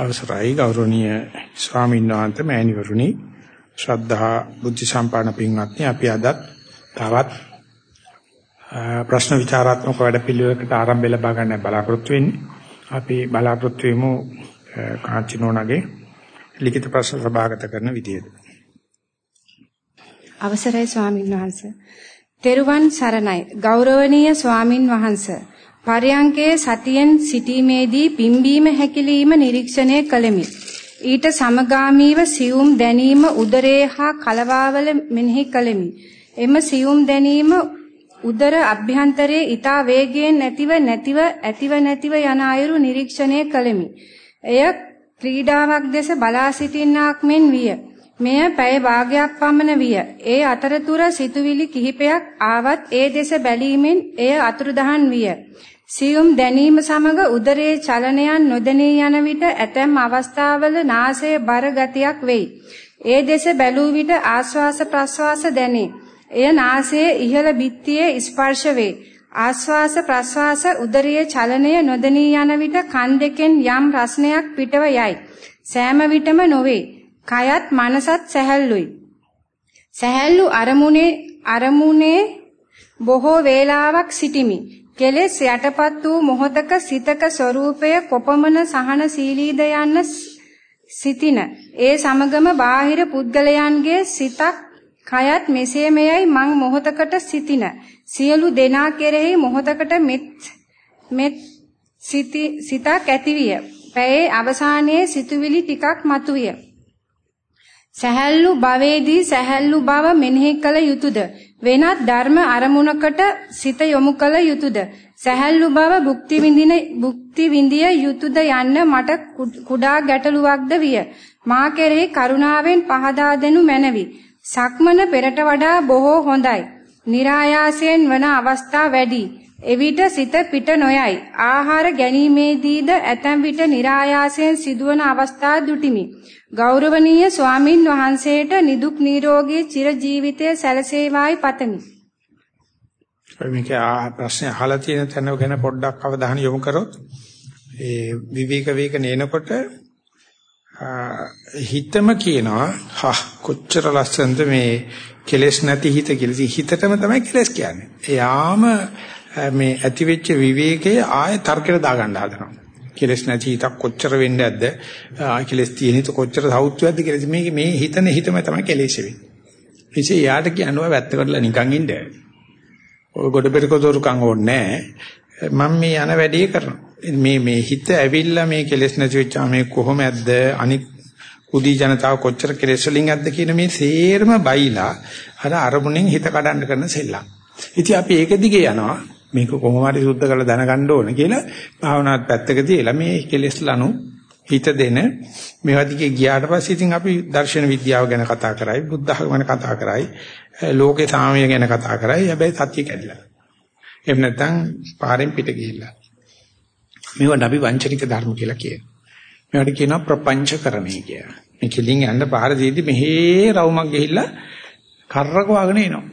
අවසරයි ගෞරවනීය ස්වාමීන් වහන්සේ මෑණිවරුනි ශ්‍රද්ධා බුද්ධ සම්පන්න පින්වත්නි අපි අදත් තවත් ප්‍රශ්න විචාරාත්මක වැඩපිළිවෙලකට ආරම්භය ලබා ගන්න බලාපොරොත්තු වෙන්නේ. අපි බලාපොරොත්තු වෙමු කාංචිනෝනගේ ලිඛිත ප්‍රශ්න සභාගත කරන විදියට. අවසරයි ස්වාමින් වහන්සේ. තෙරුවන් සරණයි. ගෞරවනීය ස්වාමින් වහන්සේ පරයන්කේ සතියෙන් සිටීමේදී පිම්බීම හැකිලිම නිරීක්ෂණය කළෙමි. ඊට සමගාමීව සියුම් දැනීම උදරයේ හා කලවාවල මෙනෙහි කළෙමි. එම සියුම් දැනීම උදර අභ්‍යන්තරයේ ඊතා වේගයෙන් නැතිව නැතිව ඇතිව නැතිව යන අයුරු නිරීක්ෂණය කළෙමි. එය ක්‍රීඩාවක් දෙස බලා සිටින්නාක් මෙන් විය. මෙය පැය භාගයක් පමණ විය. ඒ අතරතුර සිතුවිලි කිහිපයක් ආවත් ඒ දෙස බැලීමෙන් එය අතුරුදහන් විය. සියුම් දැනීම සමග උදරයේ චලනයන් නොදැනී යන විට ඇතැම් අවස්ථාවල නාසයේ බර ගතියක් වෙයි. ඒ දෙස බැලූ විට ආශ්වාස ප්‍රශ්වාස දැනේ. එය නාසයේ ඉහළ බිත්තියේ ස්පර්ශ වේ. ආශ්වාස ප්‍රශ්වාස උදරයේ චලනය නොදැනී යන විට කන් දෙකෙන් යම් රසණයක් පිටව යයි. සෑම විටම නොවේ. කයත් මනසත් සැහැල්ලුයි. සැහැල්ලු අරමුණේ අරමුණේ බොහෝ වේලාවක් සිටිමි. කෙලෙස් යටපත් වූ මොහතක සිතක ස්වરૂපය කොපමණ සහනශීලීද යන්න සිටින ඒ සමගම බාහිර පුද්ගලයන්ගේ සිතක් කයත් මෙසේ මෙයයි මං මොහතකට සිටින සියලු දෙනා කෙරෙහි මොහතකට මෙත් මෙත් සිතක් ඇතිවිය. පැයේ අවසානයේ සිතුවිලි ටිකක් මතුවිය. සැහැල්ලු භවයේදී සැහැල්ලු බව මෙනෙහි කළ යුතුයද වෙනත් ධර්ම අරමුණකට සිත යොමු කළ යුතුයද සැහැල්ලු බව භුක්ති විඳින භුක්ති විඳිය යුතුයද යන්න මට කුඩා ගැටලුවක්ද විය. මා කෙරෙහි කරුණාවෙන් පහදා දෙනු මැනවි. සක්මන පෙරට වඩා බොහෝ හොඳයි. નિરાයාසයෙන් වන අවස්ථා වැඩි. එවිට සිත පිට නොයයි. ආහාර ගැනීමේදීද ඇතැම් විට નિરાයාසයෙන් සිදුවන අවස්ථා දුටිමි. ගෞරවනීය ස්වාමින් වහන්සේට නිදුක් නිරෝගී චිර ජීවිතය සැලසේවායි පතමි. මේක ප්‍රශ්න අහලා තියෙන තැන ගැන පොඩ්ඩක් අවධානය යොමු කරොත් ඒ විවේක වේක නේනකොට හිතම කියනවා හා කොච්චර ලස්සනද මේ කෙලෙස් නැති හිත කියලා. හිතටම තමයි කෙලෙස් කියන්නේ. එයාම මේ ඇති වෙච්ච විවේකයේ ආය තර්කයට දාගන්න හදනවා. කෙලස් නැති හිතක් කොච්චර වෙන්නේ නැද්ද? ආ කෙලස් තියෙන හිත කොච්චර සෞත්වයක්ද කියලා මේ මේ හිතන හිතම තමයි කෙලෙස් වෙන්නේ. ඉතින් යාට කියනවා වැත්තකටලා නිකන් ඉන්න. ඔය ගොඩ පෙරක දොරුකම් ඕනේ මම මේ යන වැඩේ කරනවා. මේ මේ හිත ඇවිල්ලා මේ කෙලස් නැති වෙච්චා මේ කොහොමද අනික් කුදී ජනතාව කොච්චර කෙලස් වලින් ඇද්ද කියන මේ සේරම බයිලා අර අරමුණෙන් හිත කඩන්න කරන සෙල්ලම්. ඉතින් අපි ඒක දිගේ යනවා. මේක කොහොම හරි සුද්ධ කරලා දැනගන්න ඕන කියලා භාවනාවත් පැත්තක තියලා මේ කෙලෙස් ලනු හිත දෙන මේවා දිගේ ගියාට පස්සේ ඉතින් අපි දර්ශන විද්‍යාව ගැන කතා කරයි බුද්ධ ධර්ම ගැන කතා කරයි ලෝකේ සාමය ගැන කතා කරයි. හැබැයි සත්‍ය කැඩිලා. එහෙම නැත්නම් පාරෙන් පිට ගිහිල්ලා. මේවට අපි වංචනික ධර්ම කියලා කියනවා. මේවට කියනවා ප්‍රපංචකරණේ කියලා. මේ කෙලින් යන්න පාර දීදී මෙහි රවුමක් ගිහිල්ලා කරකවගෙන එනවා.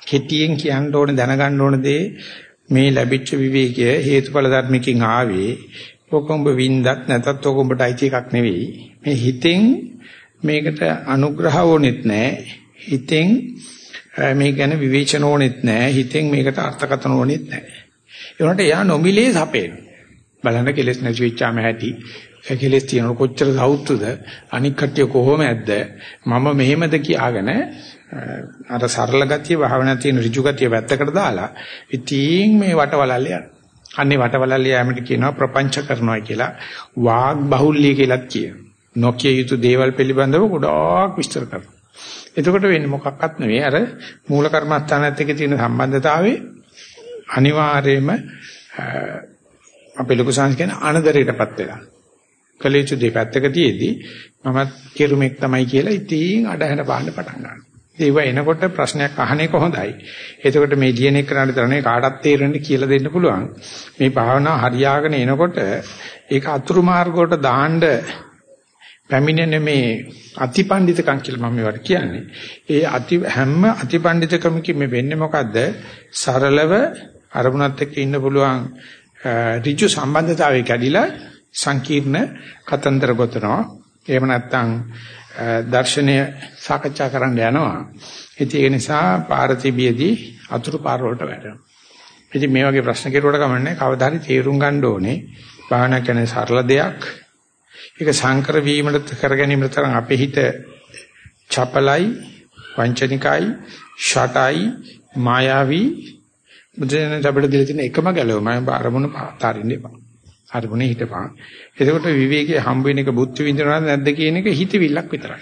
කෙටියෙන් කියන්න ඕනේ දැනගන්න ඕන දේ. මේ ලැබිච්ච විවේකය හේතුඵල ධර්මකින් ආවේ. ඔකඹ වින්දත් නැතත් ඔකඹට අයිති එකක් නෙවෙයි. මේ හිතෙන් මේකට අනුග්‍රහ වුනෙත් නැහැ හිතෙන් මේ ගැන විවේචන වුනෙත් නැහැ හිතෙන් මේකට අර්ථකථන වුනෙත් නැහැ ඒ උනට එයා නොමිලේ සපේන. බලන්න කෙලස් නැති වෙච්චාම ඇති. කෙලස් තියෙන කොච්චර සෞතුද? අනික් කට්ටිය කොහොම ඇද්ද? මම මෙහෙමද කියාගෙන අර සරල ගතිය භාවනා තියෙන ඍජු ගතිය වැත්තකට දාලා ඉතින් මේ වටවලල්ල යන. අන්නේ වටවලල්ල යෑමට කියනවා ප්‍රපංච කරනවා කියලා වාග් බහුල්‍ය කියලාත් කියනවා. නොකිය යුතු දේවල් පිළිබඳව ගොඩාක් විස්තර කරනවා. එතකොට වෙන්නේ මොකක්වත් නෙවෙයි අර මූල කර්මස්ථානත් එක්ක තියෙන සම්බන්ධතාවයේ අනිවාර්යයෙන්ම අපේ ලොකු සංස් කියන අනදරයටපත් වෙලා. කලේචු දෙපැත්තක තියේදී මමත් කෙරුමෙක් තමයි කියලා ඉතින් අඩහැර බාන්න පටන් ගන්නවා. ඒව එනකොට ප්‍රශ්නයක් අහන්නේ කොහොඳයි. එතකොට මේ ලියන එක කරන්න තරනේ කාටත් තේරෙන්න කියලා දෙන්න පුළුවන්. මේ භාවනාව හරියාගෙන එනකොට ඒක අතුරු මාර්ග වලට දාන්න පැමිණෙන මේ අතිපණ්ඩිතකම් කියලා මම මේවට කියන්නේ. ඒ අති හැම අතිපණ්ඩිතකමකින් මේ වෙන්නේ මොකද්ද? සරලව අරමුණත් එක්ක ඉන්න පුළුවන් ඍජු සම්බන්ධතාවය කැඩිලා සංකීර්ණ කතන්දර ගොතනවා. එහෙම නැත්නම් දර්ශනය සාකච්ඡා කරන්න යනවා. ඉතින් ඒ නිසා පාරතිබියදී අතුරු පාර වලට වැටෙනවා. ඉතින් මේ වගේ ප්‍රශ්න කෙරුවට කමන්නේ කවදා හරි තේරුම් ගන්න ඕනේ. භාවනා කියන්නේ සරල දෙයක්. ඒක සංකර වීමකට කර ගැනීමට තරම් අපේ හිත චපලයි, වංචනිකයි, ෂටයි, මායාවී බුදුන් අපිට දෙල තියෙන එකම ගැලවම අරමුණ පාතරින්න එපා. අරමුණේ හිටපන්. එතකොට විවේකයේ හම්බ වෙන එක බුද්ධ විඳිනවද නැද්ද කියන එක හිතවිල්ලක් විතරයි.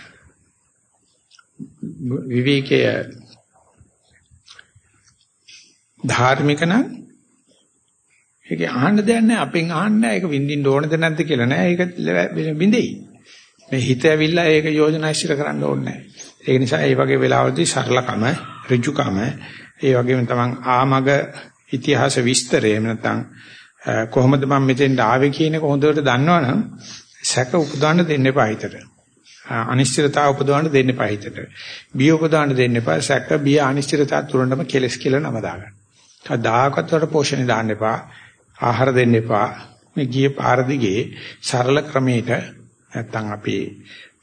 විවේකයේ ධාර්මික නම් ඒක අහන්න දෙයක් නැහැ අපෙන් අහන්න නැහැ ඒක විඳින්න ඕනද නැද්ද කියලා නෑ ඒක බින්දෙයි මේ හිත ඇවිල්ලා ඒක යෝජනා ඉස්සර කරන්න ඕනේ නැහැ ඒක නිසා මේ වගේ වෙලාවලදී සරලකම ඍජුකම ඒ වගේම තමන් ආමග ඉතිහාස විස්තරය නැත්නම් කොහොමද මම මෙතෙන්ට ආවේ කියන එක හොඳට දන්නවනම් සැක උපදවන්න දෙන්න එපා හිතට. අනිශ්චිතතාව උපදවන්න දෙන්න එපා හිතට. බිය උපදවන්න දෙන්න එපා. සැක බිය අනිශ්චිතතාව තුරන්නම කෙලස් කියලා නම දාගන්න. කවදාකවත් වල පෝෂණය දාන්න එපා. ආහාර දෙන්න එපා. මේ ගිය පාර දිගේ සරල ක්‍රමයකට නැත්තම් අපි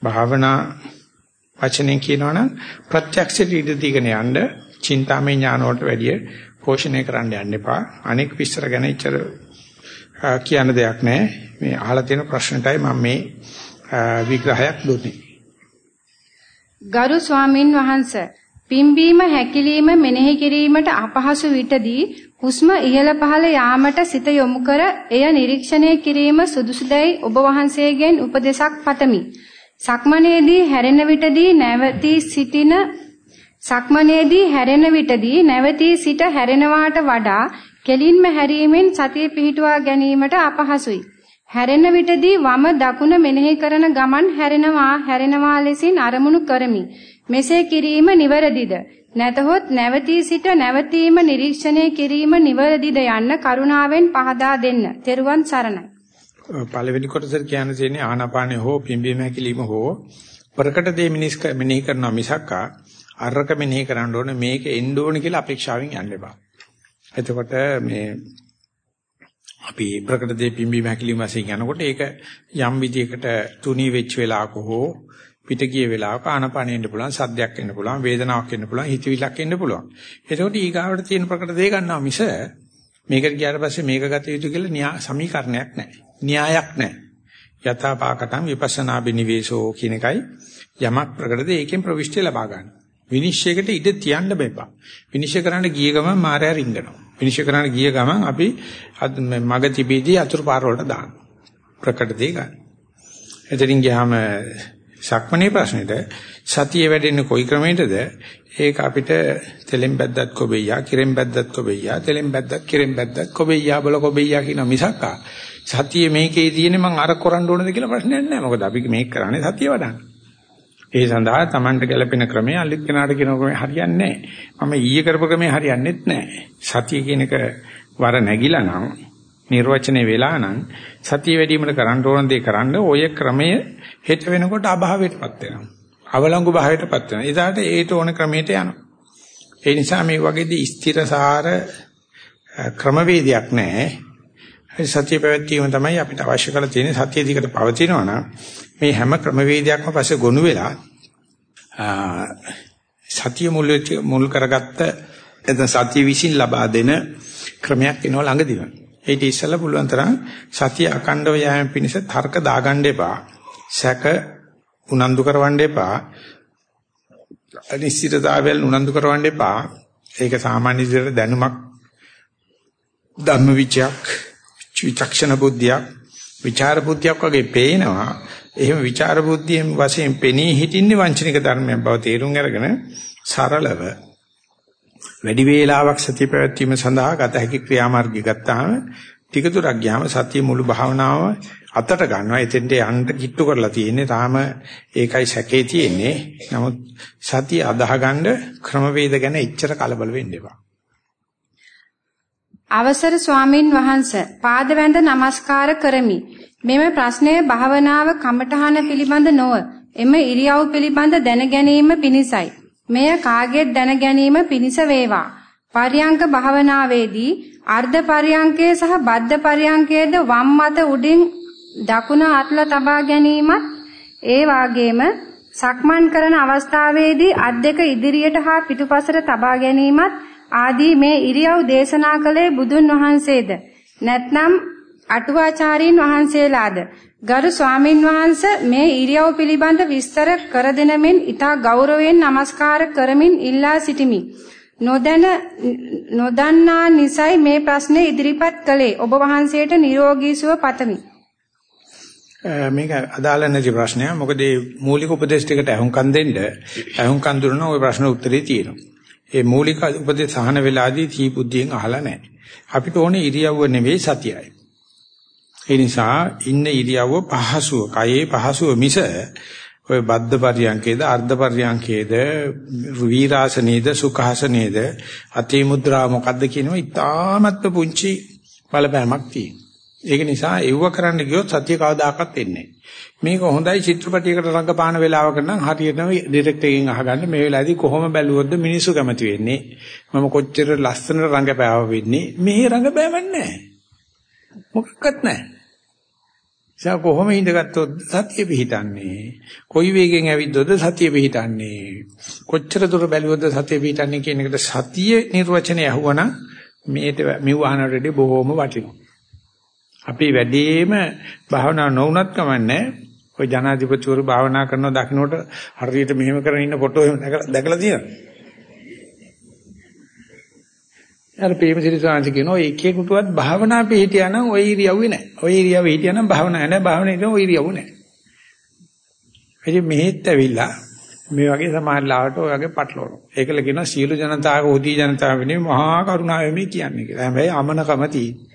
භාවනා වචනෙන් කියනවනම් ප්‍රත්‍යක්ෂ ඉදිරි දිගන යන්න චින්තාමය ඥාන වලට වැඩිය පෝෂණය කරන්න යන්න එපා. අනෙක් විස්තර ගැන ඉච්චර කියන්න දෙයක් නැහැ. මේ අහලා තියෙන ප්‍රශ්නටයි මම මේ විග්‍රහයක් දුන්නේ. ගරු ස්වාමින් වහන්සේ පිම්බීම හැකිලිම මෙනෙහි කිරීමට අපහසු විටදී හුස්ම ඉහළ පහළ යාමට සිත යොමු කර එය නිරීක්ෂණය කිරීම සුදුසුදැයි ඔබ වහන්සේගෙන් උපදේශක් පතමි. සක්මනේදී හැරෙන විටදී නැවතී සිටින සක්මනේදී හැරෙන විටදී නැවතී සිට හැරෙනවාට වඩා කෙලින්ම හැරීමෙන් සතිය පිහිටුවා ගැනීමට අපහසුයි. හැරෙන විටදී වම දකුණ මෙනෙහි කරන ගමන් හැරෙනවා හැරෙනවා ලෙසින් අරමුණු කරමි. මෙසේ කිරීම නිවැරදිද? නැතහොත් නැවතී සිට නැවතීම නිරීක්ෂණය කිරීම නිවැරදිද යන්න කරුණාවෙන් පහදා දෙන්න. තෙරුවන් සරණයි. පළවෙනි කොටසට කියන්න තියෙන්නේ ආනාපානේ හෝ පිම්බීම හැකිලිම හෝ ප්‍රකට දේ මිනිස් මෙනෙහි කරනවා මිසක්කා අරක මෙනෙහි කරන්න ඕනේ මේක එන්න ඕනේ කියලා අපේක්ෂාවෙන් යන්න එපා. එතකොට මේ අපි ප්‍රකට දේ පිම්බීම හැකිලිම වශයෙන් යනකොට ඒක යම් විදියකට තුනී වෙච්ච වෙලාවක හෝ පිට ගිය වෙලාවක ආනපනෙ එන්න පුළුවන් සද්දයක් එන්න පුළුවන් වේදනාවක් එන්න පුළුවන් හිතවිලක් එන්න පුළුවන්. එතකොට ඊගාවට තියෙන ප්‍රකට දේ ගන්නවා මිස මේකට ගියාට පස්සේ මේක ගත යුතු කියලා න්‍යා සමීකරණයක් නැහැ. න්‍යායක් නැහැ. යථාපාකටම් විපස්සනා බිනිවේෂෝ කියන එකයි යමක් ප්‍රකටද ඒකෙන් ප්‍රවිෂ්ටි ලබා ගන්න. විනිශ්චයකට ඉඩ තියන්න බෑ. විනිශ්චය කරන්න ගිය ගමන් මායя රිංගනවා. විනිශ්චය කරන්න ගිය ගමන් අපි මග තිබීදී අතුරු පාර වලට දානවා. ප්‍රකට දේ ගන්න. එතනින් ගියාම සක්මනේ ප්‍රශ්නෙට සතිය වැඩෙන්නේ කොයි ක්‍රමයකටද? ඒක අපිට තෙලෙන් බැද්දත් කොබෙයියා, කිරෙන් බැද්දත් කොබෙයියා, තෙලෙන් බැද්දත් කිරෙන් බැද්දත් කොබෙයියා බල කොබෙයියා කියන මිසක්කා. සතිය මේකේ තියෙන්නේ මං අර කරන්න ඕනද කියලා ප්‍රශ්නයක් නැහැ. මොකද අපි මේක කරන්නේ සතිය වඩන්න. ඒ සඳහා Tamanට ගැළපෙන ක්‍රමය අලිත් කෙනාට කියන ක්‍රමය හරියන්නේ නැහැ. මම ඊයේ කරපු ක්‍රමය හරියන්නේත් නැහැ. සතිය කියන එක වර නැగిලා නම් නිර්වචනය වෙලා නම් සතිය වැඩිවීමට කරන්න ඕන දේ කරන්න ඔය ක්‍රමය හෙට වෙනකොට අභාවයටපත් වෙනවා. අවලංගු භාවයටපත් වෙනවා. ඒදාට ඒට ඕන ක්‍රමයට යනවා. ඒ නිසා මේ වගේදී ස්ථිරසාර ක්‍රමවේදයක් නැහැ. සතිය පැවැත්වීම තමයි අපිට අවශ්‍ය කරලා තියෙන්නේ සතිය දිකට පවතිනවා නම් මේ හැම ක්‍රමවේදයක්ම පස්සේ ගොනු වෙලා සතිය මුල් මුල් කරගත්ත එතන සතිය විසින් ලබා දෙන ක්‍රමයක් එනවා ළඟදීම. ඒක ඉස්සෙල්ලා පුළුවන් තරම් සතිය අකණ්ඩව යෑම පිණිස තර්ක දාගන්න එපා. සැක උනන්දු කරවන්න එපා. අනිශ්චිතතාවයන් උනන්දු කරවන්න එපා. ඒක සාමාන්‍ය විදිහට දැනුමක් ධම්ම විචයක් විචක්ෂණ බුද්ධියක් විචාර බුද්ධියක් වගේ පේනවා එහෙම විචාර බුද්ධියෙන් වශයෙන් පෙනී හිටින්නේ වංචනික ධර්මයක් බව තේරුම් අරගෙන සරලව වැඩි වේලාවක් සතිය පැවැත්වීම සඳහා ගත හැකි ක්‍රියාමාර්ගය ගත්තාම ටික දුරක් ගියාම සතිය මුළු භාවනාව අතට ගන්නවා. එතෙන්ට යන්න කිට්ටු කරලා තියෙන්නේ. තාම ඒකයි සැකේ තියෙන්නේ. නමුත් සතිය අදාහගන්න ක්‍රමවේද ගැන එච්චර කලබල වෙන්න එපා. අවසර ස්වාමින් වහන්සේ පාදවැඳ නමස්කාර කරමි. මෙම ප්‍රශ්නය භාවනාව කමඨහන පිළිබඳ නොව එම ඉරියව් පිළිබඳ දැන ගැනීම පිණිසයි. මෙය කාගෙත් දැන ගැනීම පිණිස වේවා. පරියංක භාවනාවේදී අර්ධ පරියංකයේ සහ බද්ධ පරියංකයේද වම් මත උඩින් දකුණ අත්ල තබා ගැනීමත් ඒ වාගේම සක්මන් කරන අවස්ථාවේදී අත් දෙක ඉදිරියට හා පිටුපසට තබා ගැනීමත් ආදී මේ ඉරියව් දේශනා කළේ බුදුන් වහන්සේද නැත්නම් අටුවාචාරීන් වහන්සේලාද ගරු ස්වාමින් වහන්ස මේ ඉරියව් පිළිබඳ විස්තර කර දෙන මෙන් ඊට ගෞරවයෙන් নমස්කාර කරමින් ඉල්ලා සිටිමි. නොදැන නොදන්නා නිසයි මේ ප්‍රශ්නේ ඉදිරිපත් කළේ. ඔබ වහන්සේට නිරෝගී සුව පතමි. මේක අදාළ නැති ප්‍රශ්නයක්. මොකද මේ මූලික උපදේශ ටිකට අහුම්කම් දෙන්න අහුම්කම් දුන්න ওই ප්‍රශ්න උත්තරේ තියෙනවා. ඒ මූලික උපදේශ සහන වෙලාදී තී බුද්ධියෙන් අහලා නැහැ. අපිට ඕනේ ඉරියව්ව නෙවෙයි සතියයි. ඒ නිසා ඉන්න ඉරියව්ව පහසුව, කයේ පහසුව මිස ඔය බද්ද පරියංකේද අර්ධ පරියංකේද වීරාසනේද සුඛාසනේද අති මුද්‍රා මොකද්ද කියනවා ඉතාමත්ම පුංචි බලපෑමක් තියෙනවා. ඒක නිසා එව්ව කරන්න ගියොත් සත්‍ය කවදාකවත් එන්නේ මේක හොඳයි චිත්‍රපටයකට රංගපාන වෙලාවක නම් හරියටම ඩිරෙක්ටර් එකෙන් අහගන්න. මේ වෙලාවේදී කොහොම බැලුවොත්ද මිනිස්සු කැමති වෙන්නේ? මම කොච්චර ලස්සනට රංගපෑව වෙන්නේ? මේ රංගපෑමක් නැහැ. මොකක්වත් නැහැ. එසා කොහොම ඉඳගත්තොත් සතිය පිහිටන්නේ? කොයි වේගෙන් ඇවිද්දොත් සතිය පිහිටන්නේ? කොච්චර දුර බැලුවොත් සතිය පිහිටන්නේ කියන එකට සතිය නිර්වචනය අහුවනම් මේට මෙවහනටදී බොහොම වටිනවා. අපි වැඩිම භාවනා නොවුනත් කමන්නේ ඔය ජනාධිපතිවරු භාවනා කරනවා දකින්නට හරියට මෙහෙම කරගෙන ඉන්න ෆොටෝ එහෙම දැකලා තියෙනවා අර ප්‍රේමසිරි සාංශ කියන ඔය එකෙකුටවත් භාවනා පිළිහිටියා නම් ඔය ඉරියව්වේ නැහැ. ඔය ඉරියව්වේ හිටියා නම් භාවනා නැහැ. භාවනා හිටියා ඔය ඉරියව්ව නැහැ. එදි මෙහෙත් ඇවිල්ලා මේ වගේ සමාජලාවට ඔය වගේ පටලවනවා. ඒකල කියනවා සියලු ජනතාව උදී ජනතාව වෙනේ මහා කරුණාවෙන් මේ කියන්නේ කියලා. හැබැයි අමනකම තියෙන්නේ.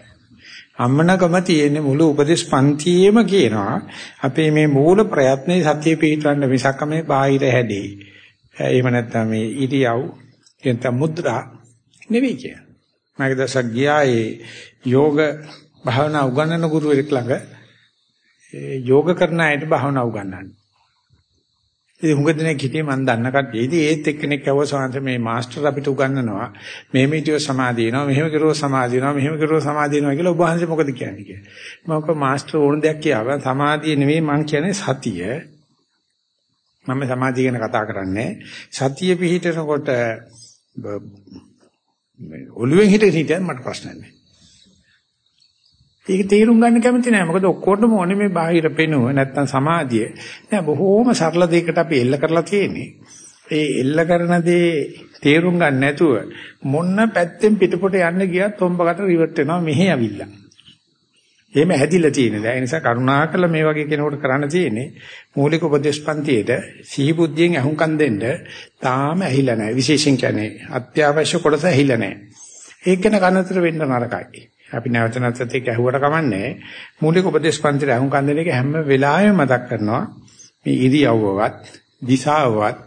අමනකම තියෙන්නේ මුළු උපදේශ පන්තියේම කියනවා අපේ මේ මූල ප්‍රයත්නේ සත්‍ය පිළිතුරන්න මිසක් මේ බාහිර හැදී. එහෙම නැත්නම් මේ ඉරියව් එතන මුද්‍රා නෙවෙයි කියන්නේ. මගේ දවසක් ගියා ඒ යෝග භාවනා උගන්වන ගුරුවරයෙක් ළඟ ඒ යෝග කරන අයට භාවනා උගන්වන්නේ. ඉතින් හුඟ දිනේ කිටියේ මම දන්න කට්ටිය. ඉතින් ඒත් එක්කෙනෙක් ඇහුවා සාන්ත මේ මාස්ටර් අපිට උගන්වනවා. මෙහෙම හිටියෝ සමාධිය වෙනවා, මෙහෙම කරුවෝ සමාධිය වෙනවා, මෙහෙම කරුවෝ සමාධිය වෙනවා කියලා ඔබ වහන්සේ මොකද කියන්නේ කියලා. මම කිව්වා මාස්ටර් ඕන දෙයක් කියාවා. සමාධිය නෙවෙයි මං කියන්නේ සතිය. මම සමාධිය ගැන කතා කරන්නේ. සතිය පිහිටනකොට ඔළුවෙන් හිටගෙන හිටියත් මට ප්‍රශ්න නැහැ. ඒක තේරුම් ගන්න කැමති නෑ. මොකද ඔක්කොටම ඕනේ මේ බාහිර පෙනුව නැත්තම් සමාධිය. නෑ බොහෝම සරල දෙයකට අපි එල්ල කරලා තියෙන්නේ. ඒ එල්ල කරන දේ තේරුම් ගන්න නැතුව මොන්න පැත්තෙන් පිටපොට යන්න ගියත් හොම්බකට රිවර්ට් වෙනවා මෙහෙ ඇවිල්ලා. එහෙම හැදිලා තියෙන දේ. ඒ නිසා කරුණාකර මේ වගේ කෙනෙකුට කරන්න තියෙන්නේ මූලික උපදේශපන්තියේට සිහි බුද්ධියෙන් අහුම්කම් දෙන්න තාම ඇහිලා නැහැ. විශේෂයෙන් කියන්නේ අත්‍යවශ්‍ය කොටස ඇහිලා නැහැ. ඒක ගැන කනතර වෙන්න නරකයි. අපි නැවත නැවතත් ඒක ඇහුවට කමන්නේ. මූලික උපදේශපන්තියේ අහුම්කම් දෙන එක හැම වෙලාවෙම මතක් කරනවා. මේ ඉරියව්වවත් දිශාවවත්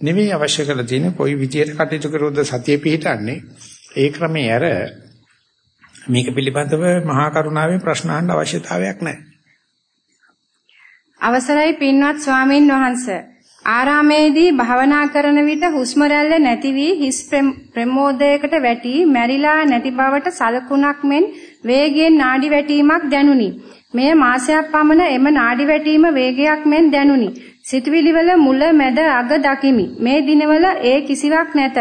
නෙමෙයි අවශ්‍ය කරලා තියෙන්නේ කොයි විදියට කටයුතු කරොත්ද සතිය පිහිටන්නේ. ඒ ක්‍රමයේ අර මේක පිළිබඳව මහා කරුණාවෙන් ප්‍රශ්න අහන්න අවශ්‍යතාවයක් නැහැ. අවසරයි පින්වත් ස්වාමින් වහන්සේ. ආරාමේදී භාවනා කරන විට හුස්ම රැල්ල නැති වී හිස් ප්‍රමෝදයකට වැටි මැරිලා නැති බවට සලකුණක් මෙන් වේගයෙන් නාඩි වැටීමක් දැනුනි. මෙය මාසයක් පමණ එම නාඩි වැටීම වේගයක් මෙන් දැනුනි. සිතවිලි වල මුල මැද අග දකිමි. මේ දිනවල ඒ කිසිවක් නැත.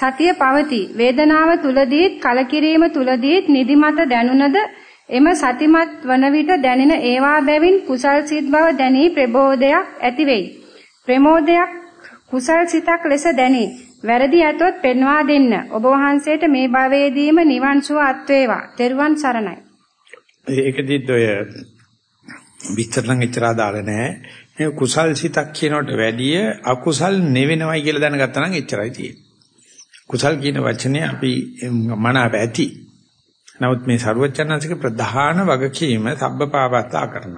සතිය පවතී. වේදනාව තුලදීත් කලකිරීම තුලදීත් නිදිමත දැනුණද එම සතිමත් වන විට දැනෙන ඒවා බැවින් කුසල් සිත් බව දැනී ප්‍රබෝධයක් ඇති වෙයි. ප්‍රමෝදයක් කුසල් සිතක් ලෙස දැනේ. වැරදි ඇතොත් පෙන්වා දෙන්න. ඔබ වහන්සේට මේ භවයේදීම නිවන් සුව අත් වේවා. ත්වන් සරණයි. ඒකදිත් ඔය විස්තර නම් එච්චර අදාළ නැහැ. මේ කුසල් සිතක් කියනකට වැඩිය අකුසල් නෙවෙනවයි කියලා දැනගත්තා නම් එච්චරයි තියෙන්නේ. කුසල් කියන වචනේ අපි මනාව ඇති. නමුත් මේ ਸਰුවචනන්සික ප්‍රධාන වගකීම සබ්බපාවත්තා කරන.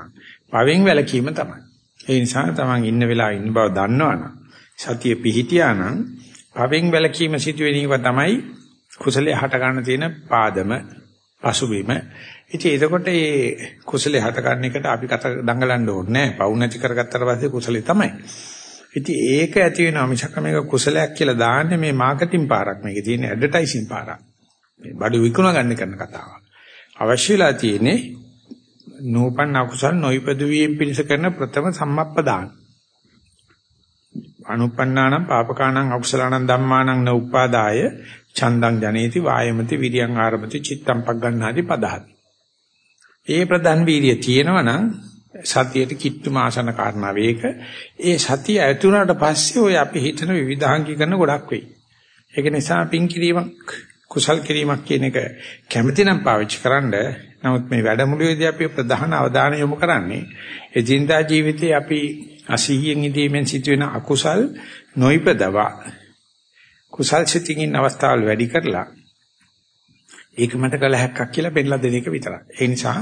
පවෙන් වැළකීම තමයි. ඒ නිසා තමන් ඉන්න වෙලාව ඉන්න බව දන්නවනම් සතිය පිහිටියා නම් පවෙන් වැළකීම සිදුවෙන එක තමයි කුසලයේ හට ගන්න තියෙන පාදම පසුබිම. ඉතින් එතකොට මේ කුසලයේ හට ගන්න එකට අපි කත දඟලන්න ඕනේ නැහැ. පවු නැති කරගත්තට පස්සේ කුසලේ තමයි. ඉතින් ඒක ඇති වෙනවා මිසක මේක කුසලයක් කියලා දාන්නේ මේ මාකටිං පාරක් මේකේ තියෙන ඇඩ්වර්ටයිසින් පාරක්. මේ බඩු විකුණ ගන්න කරන කතාවක්. අවශ්‍යලා තියෙන්නේ නූපන් අකුසල් නොයිපදු වීම පිණිස කරන ප්‍රථම සම්මප්පදාන. අනුපන්නානම් පාපකානම් අකුසලානම් ධම්මානම් න උපාදාය චන්දං ජනේති වායමති විරියං ආරමති චිත්තම් පග්ගණ්ණාති පදහති. ඒ ප්‍රධාන වීර්ය තියෙනවා නම් සතියට කිට්ටුම ආසන කාරණා වේක ඒ සතිය ඇතුණාට පස්සේ ඔය අපි හිතන විවිධාංගීකරණ ගොඩක් වෙයි. ඒක නිසා පින් කිරීමක් කුසල් කිරීමක් කියන එක කැමැති නම් පාවිච්චි කරන්න. නමුත් මේ වැඩමුළුවේදී අපි ප්‍රධාන අවධානය යොමු කරන්නේ එදිනදා ජීවිතේ අපි අසීයෙන් ඉදීමෙන් සිදුවෙන අකුසල් නොයිපදවා කුසල් සිතින් අවස්ථාවල් වැඩි කරලා ඒක මට කළ හැක්කක් කියලා පෙන්නලා දෙන එක විතරයි. ඒ නිසා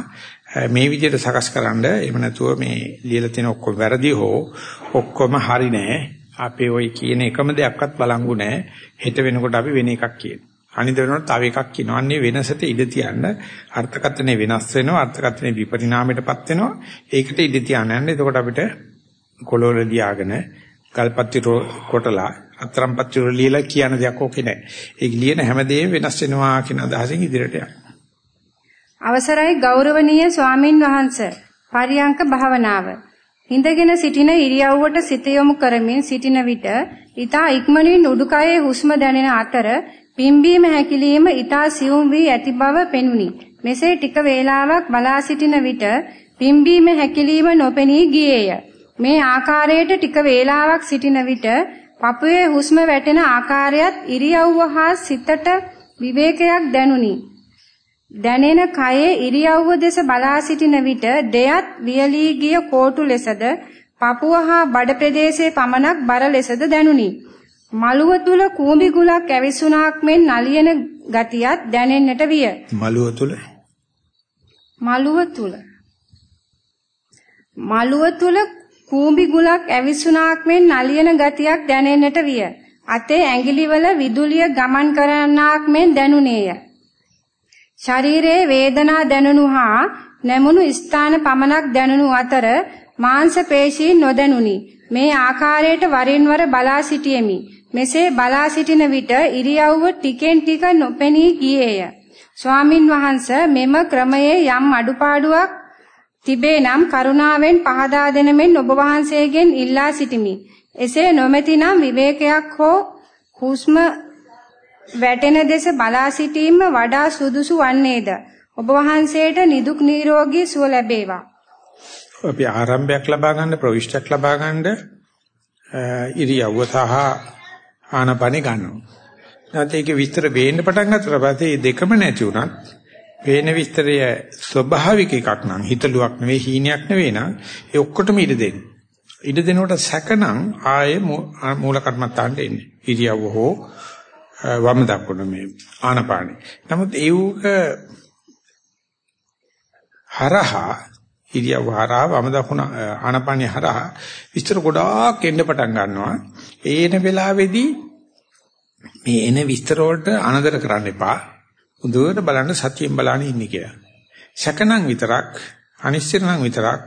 මේ විදිහට සකස්කරනද එහෙම නැතුව මේ ලියලා තියෙන ඔක්කොම වැරදි හෝ ඔක්කොම හරි නෑ. අපේ ওই කියන එකම දෙයක්වත් බලංගු නෑ. හෙට වෙනකොට අපි වෙන එකක් කියනවා. අනිත් වෙනකොට තව එකක් කියනවා. අන්නේ වෙනසට ඉඩ තියන්න අර්ථකථනය වෙනස් වෙනවා. අර්ථකථනය විපරිණාමයටපත් වෙනවා. ඒකට ඉඩ තියන්න යන්න. එතකොට අපිට කොළවල ලියාගෙන ගල්පත්ති කොටලා අතරම්පත්ති වල ලියලා කියන දෙයක් ඕකේ නැහැ. ඒක ලියන හැමදේම වෙනස් වෙනවා කියන අදහසින් ඉදිරියට යන්න. අවසරයි ගෞරවනීය ස්වාමින් වහන්සේ. පරියංක භාවනාව. හිඳගෙන සිටින ඉරියව්වට සිත යොමු කරමින් සිටින විට ඊතා ඉක්මනින් උඩුකයේ හුස්ම දැනෙන අතර පිම්බීම හැකිලිම ඊතා සියුම් වී ඇති බව පෙනුනි. මෙසේ ටික වේලාවක් බලා සිටින විට පිම්බීම හැකිලිම නොපෙනී ගියේය. මේ ආකාරයට ටික වේලාවක් සිටින විට පපුවේ හුස්ම වැටෙන ආකාරයත් ඉරියව්ව හා සිතට විවේකයක් දැනුනි. දැනෙන කයේ ඉරියව්ව දෙස බලා සිටින විට දෙයත් වියලී ගිය කෝටු ලෙසද පපුව හා බඩ ප්‍රදේශයේ පමණක් බර ලෙසද දැනුනි. මළුව තුල කූඹි ගුලක් ඇවිසුණාක් මෙන් නලියන ගතියත් දැනෙන්නට විය. මළුව තුල මළුව තුල මළුව තුල කූඹි ගුලක් ඇවිසුණාක් මෙන් නලියන ගතියක් දැනෙන්නට විය. අතේ ඇඟිලිවල විදුලිය ගමන් කරන්නාක් මෙන් දැනුනේය. ශරීරයේ වේදනා දැනුණු හා නැමුණු ස්ථාන පමණක් දැනුණු අතර මාංශ පේශීන් නොදැනුනි. මේ ආකාරයට වරින් වර බලා සිටියෙමි. මෙසේ බලා සිටින විට ඉරියව්ව ටිකෙන් ටික නොපෙනී ගියේය. ස්වාමින් වහන්සේ මෙම ක්‍රමයේ යම් අඩුපාඩුවක් තිබේ නම් කරුණාවෙන් පහදා දෙන මෙන් ඔබ වහන්සේගෙන් ඉල්ලා සිටිමි. එසේ නොමැතිනම් විවේකයක් හෝ හුස්ම වැටෙන දෙස බලා සිටීම වඩා සුදුසු වන්නේද? ඔබ වහන්සේට නිදුක් නිරෝගී සුව ලැබේවා. අපි ආරම්භයක් ලබා ගන්න ප්‍රවිෂ්ඨයක් ලබා ගන්න ඉරියව්ව සහ ආනපනෙ ගන්නවා. නැත්නම් ඒකේ විස්තර වෙන්න පටන් ගන්නතර පස්සේ දෙකම නැති වුණත් පේන විස්තරය ස්වභාවික එකක් නම් හිතලුවක් නෙවෙයි හීනයක් නෙවෙයි නම් ඒ ඔක්කොටම ඉඩ දෙන්න. ඉඩ දෙනකොට සැකනම් ආයේ මූල කර්මත්තාන්ට එන්නේ. ඉරියව්ව හෝ වම දකුණ මේ ආනපානෙ. නමුත් ඒවක හරහා ඉරියව්ව හරහා වම දකුණ ආනපානෙ හරහා විස්තර ගොඩාක් එන්න පටන් ගන්නවා. ඒන වෙලාවේදී මේ එන විස්තර වලට අනදර කරන්න එපා. හොඳට බලන්න සතියෙන් බලන්න ඉන්නේ කියලා. සැකනම් විතරක් අනිශ්චිත නම් විතරක්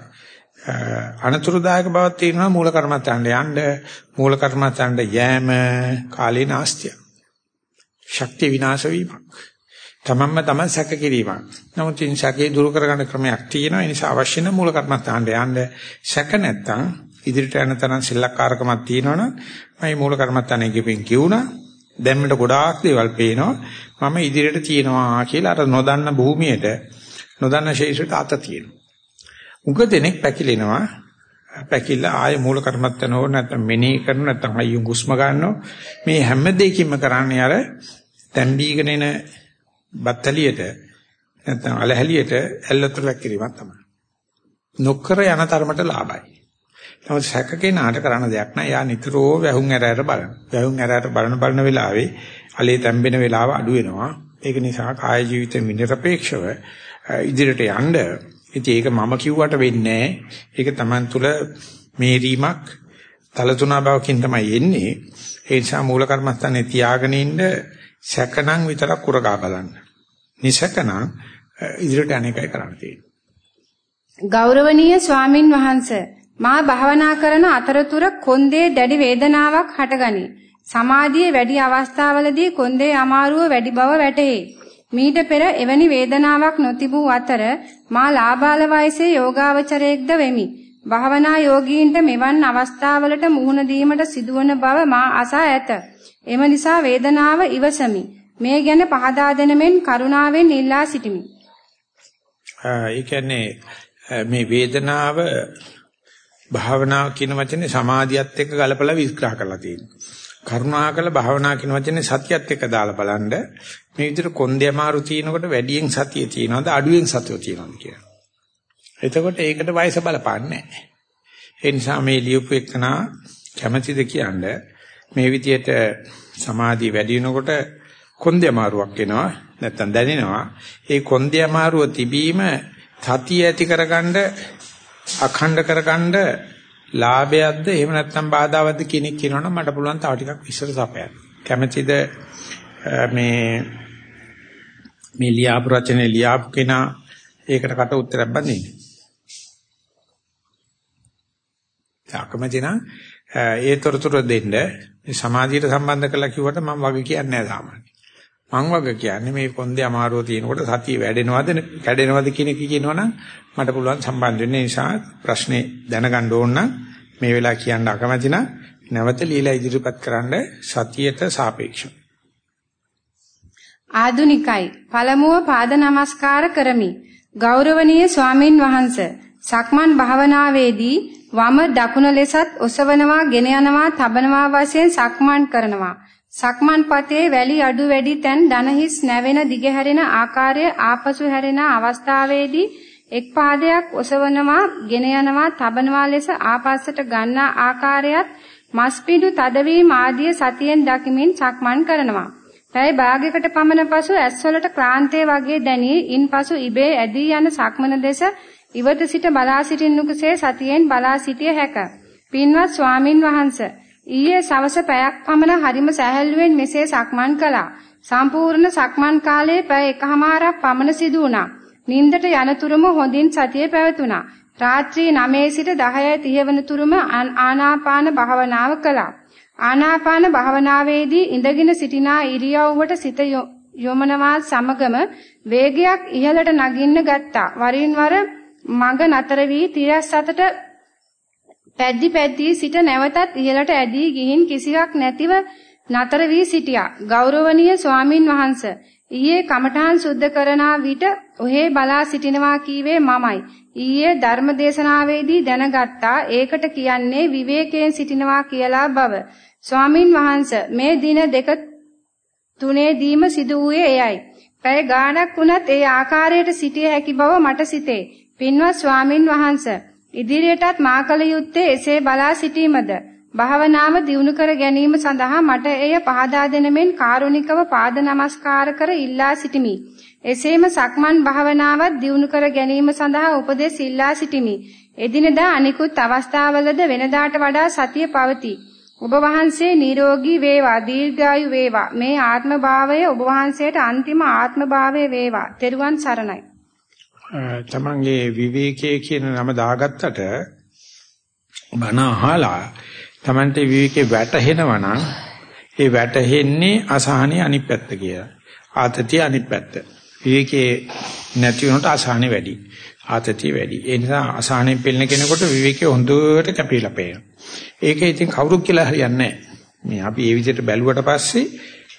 අනතුරුදායක බවක් තියෙනවා මූල කර්මත්තන්ට යන්න මූල කර්මත්තන්ට යෑම කාලේ නාස්තිය. ශක්තිය විනාශ වීමක්. තමන්ම තමන් සැක කිරීමක්. නමුත් ඉන් සැකේ දුරු කරගන්න ක්‍රමයක් තියෙනවා. ඒ නිසා අවශ්‍ය නම් මූල කර්මත්තන්ට යන්න සැක නැත්තම් ඉදිරියට යන තරම් සෙල්ලක්කාරකමක් තියෙනවනම් මම මූල කර්මත්තනේ ගෙපෙන් කියුණා. දැම්මට ගොඩාක් දේවල් පේනවා. මම ඉදිරියට තියනවා කියලා අර නොදන්න භූමියට නොදන්න ශේෂයට අත තියෙනවා. උග දෙනෙක් පැකිලෙනවා. පැකිලා ආය මූල කර්මත්තන හෝ නැත්නම් මෙනෙහි කරන නැත්නම් අයියු හුස්ම ගන්නවා. මේ හැම දෙයකින්ම කරන්නේ අර තැම්බීගෙන එන බත්තලියට නැත්නම් අලහැලියට ඇල්ලතර කිරීමක් තමයි. නොකර යන තරමට ලාභයි. නමුත් සැකකේනාට කරන්න දෙයක් නෑ. යා නිතරම වැහුම් ඇර ඇර බලන. වැහුම් ඇර ඇර බලන බලන වෙලාවේ අලේ තැම්බෙන වෙලාව අඩු වෙනවා. ඒක නිසා කාය ජීවිත විනිරපේක්ෂව ඉදිරියට යන්න. ඉතින් ඒක මම කිව්වට වෙන්නේ ඒක Taman තුල මේරීමක් තලතුණා බවකින් තමයි එන්නේ. ඒ නිසා මූල කර්මස්ථානේ තියාගෙන ඉන්න සැකනම් විතරක් කුරගා බලන්න. නිසකනම් ඉදිරියට අනේකයි කරන්න තියෙන්නේ. ගෞරවනීය ස්වාමින් වහන්සේ මා භාවනා කරන අතරතුර කොන්දේ දැඩි වේදනාවක් හටගනී. සමාධියේ වැඩි අවස්ථාවලදී කොන්දේ අමාරුව වැඩි බව වැටහේ. මීට පෙර එවැනි වේදනාවක් නොතිබූ අතර මා ලාබාල වයසේ යෝගාවචරයෙක්ද වෙමි. භාවනා යෝගීන්ට මෙවන් අවස්ථාවලට මුහුණ දීමට සිදුවන බව මා අසා ඇත. එම නිසා වේදනාව ඉවසමි. මේ ගැන පහදා දෙන මෙන් කරුණාවෙන් ඉල්ලා සිටිමි. ඒ කියන්නේ මේ වේදනාව භාවනාව කියන වචනේ සමාධියත් එක්ක ගලපලා විස්තර කරලා තියෙනවා. කරුණාකල භාවනා කියන වචනේ සතියත් එක්ක දාලා බලන්න මේ විදිහට කොන්දේ අමාරු තිනකොට වැඩියෙන් සතිය තියනවාද අඩුවෙන් සතිය තියනවාද කියලා. එතකොට ඒකට වයස බලපාන්නේ නැහැ. ඒ නිසා මේ ලියුපු එකනා කැමැතිද කියන්නේ මේ විදිහට සමාධිය වැඩි වෙනකොට කොන්දේ අමාරුවක් එනවා නැත්තම් දැනෙනවා. ඒ කොන්දේ අමාරුව තිබීම සතිය ඇති කරගන්න අඛණ්ඩ කරගන්න ලාභයක්ද එහෙම නැත්නම් බාධාවත්ද කියන එක කියනවනම් මට පුළුවන් තව ටිකක් විස්තර සපයන්න. කැමැතිද මේ මේ ලියාපු රචනයේ ලියාපු කෙනා ඒකට කට උත්තරයක් බඳින්න. තාකමැති නම් ඒ තොරතුරු දෙන්න මේ සමාධියට සම්බන්ධ කරලා කිව්වට මම වගේ කියන්නේ නැහැ සාමාන්‍යයෙන්. මං වගේ කියන්නේ මේ කොන්දේ අමාරුව තියෙනකොට සතිය වැඩෙනවද කැඩෙනවද කියන එක කියනවනම් මට පුළුවන් සම්බන්ධ වෙන්න නිසා ප්‍රශ්නේ දැනගන්න ඕන නම් මේ වෙලාව කියන්න අකමැති නම් නැවත ලීලා ඉදිරිපත් කරන්න සතියට සාපේක්ෂව. ආදුනිකයි පළමුව පාද නමස්කාර කරමි. ගෞරවනීය ස්වාමින් වහන්සේ සක්මන් භාවනාවේදී වම දකුණ ලෙසත් ඔසවනවා, ගෙන යනවා, තබනවා වශයෙන් සක්මන් කරනවා. සක්මන් පතේ වැලි අඩු වැඩි තැන් දනහිස් නැවෙන දිගහැරෙන ආකාරය ආපසු හැරෙන අවස්ථාවේදී එක් පාදයක් ඔසවනවා, ගෙන යනවා, තබනවා ලෙස ආපස්සට ගන්නා ආකාරයත් මස්පිඩු තදවීම ආදිය සතියෙන් දකිමින් සක්මන් කරනවා. පැය භාගයකට පමණ පසු ඇස්වලට ක්ලාන්තය වගේ දැනී ඉන්පසු ඉබේ ඇදී යන සක්මන දෙස ඉවත සිට බලා සිටින්නුකසේ සතියෙන් බලා සිටිය හැක. පින්වත් ස්වාමින් වහන්සේ ඊයේ සවස පැයක් පමණ හරිම සැහැල්ලුවෙන් මෙසේ සක්මන් කළා. සම්පූර්ණ සක්මන් කාලයේ පැය එකහමාරක් පමණ සිදු වුණා. නින්දට යනතුරුම හොඳින් සතිය පැවතුණා. රාත්‍රී 9 සිට 10:30 වනතුරුම ආනාපාන භාවනාව කළා. ආනාපාන භාවනාවේදී ඉඳගෙන සිටිනා ඉරියව්වට සිත යොමනවා සමගම වේගයක් ඉහළට නගින්න ගත්තා. වරින් වර මඟ නතර වී තිරස් අතට පැද්දි පැද්දී සිට නැවතත් ඉහළට ඇදී ගිහින් කිසිවක් නැතිව නතර වී සිටියා. ගෞරවනීය ස්වාමින් වහන්සේ ඊයේ කමඨාන් සුද්ධ කරනා විට ඔහේ බලා සිටිනවා කීවේ මමයි. ඊයේ ධර්ම දේශනාවේදී දැනගත්තා ඒකට කියන්නේ විවේකයෙන් සිටිනවා කියලා බව. ස්වාමින් වහන්සේ මේ දින දෙක තුනේදීම සිදු වූයේ එයයි. පැය ගාණක් වුණත් ඒ ආකාරයට සිටිය හැකි බව මට සිතේ. පින්වත් ස්වාමින් වහන්සේ ඉදිරියටත් මා කල යුත්තේ එසේ බලා සිටීමද භාවනාව දියුණු කර ගැනීම සඳහා මට එය පහදා දෙන මෙන් කාරුණිකව පාද නමස්කාර කර ඉල්ලා සිටිමි. එසේම සක්මන් භාවනාවත් දියුණු කර ගැනීම සඳහා උපදෙස් ඉල්ලා සිටිමි. එදිනදා අනිකුත් අවස්ථාවලද වෙනදාට වඩා සතිය පවතී. ඔබ වහන්සේ නිරෝගී වේවා දීර්ඝායු වේවා මේ ආත්ම භාවය ඔබ වහන්සේට අන්තිම ආත්ම භාවය වේවා. තෙරුවන් සරණයි. තමන්ගේ විවේකයේ කියන නම දාගත්තට බණ අහලා තමන්ට විවේකේ වැටහෙනවා නම් ඒ වැටහෙන්නේ අසහනේ අනිත් පැත්ත කියලා. ආතතිය අනිත් පැත්ත. විවේකේ නැති වුණොත් අසහනේ වැඩි. ආතතිය වැඩි. ඒ නිසා අසහනේ පෙළෙන කෙනෙකුට විවේකේ හොඳට කැපිලා පේනවා. ඒක ඉතින් කවුරුත් කියලා හරියන්නේ නැහැ. මේ අපි මේ විදිහට බැලුවට පස්සේ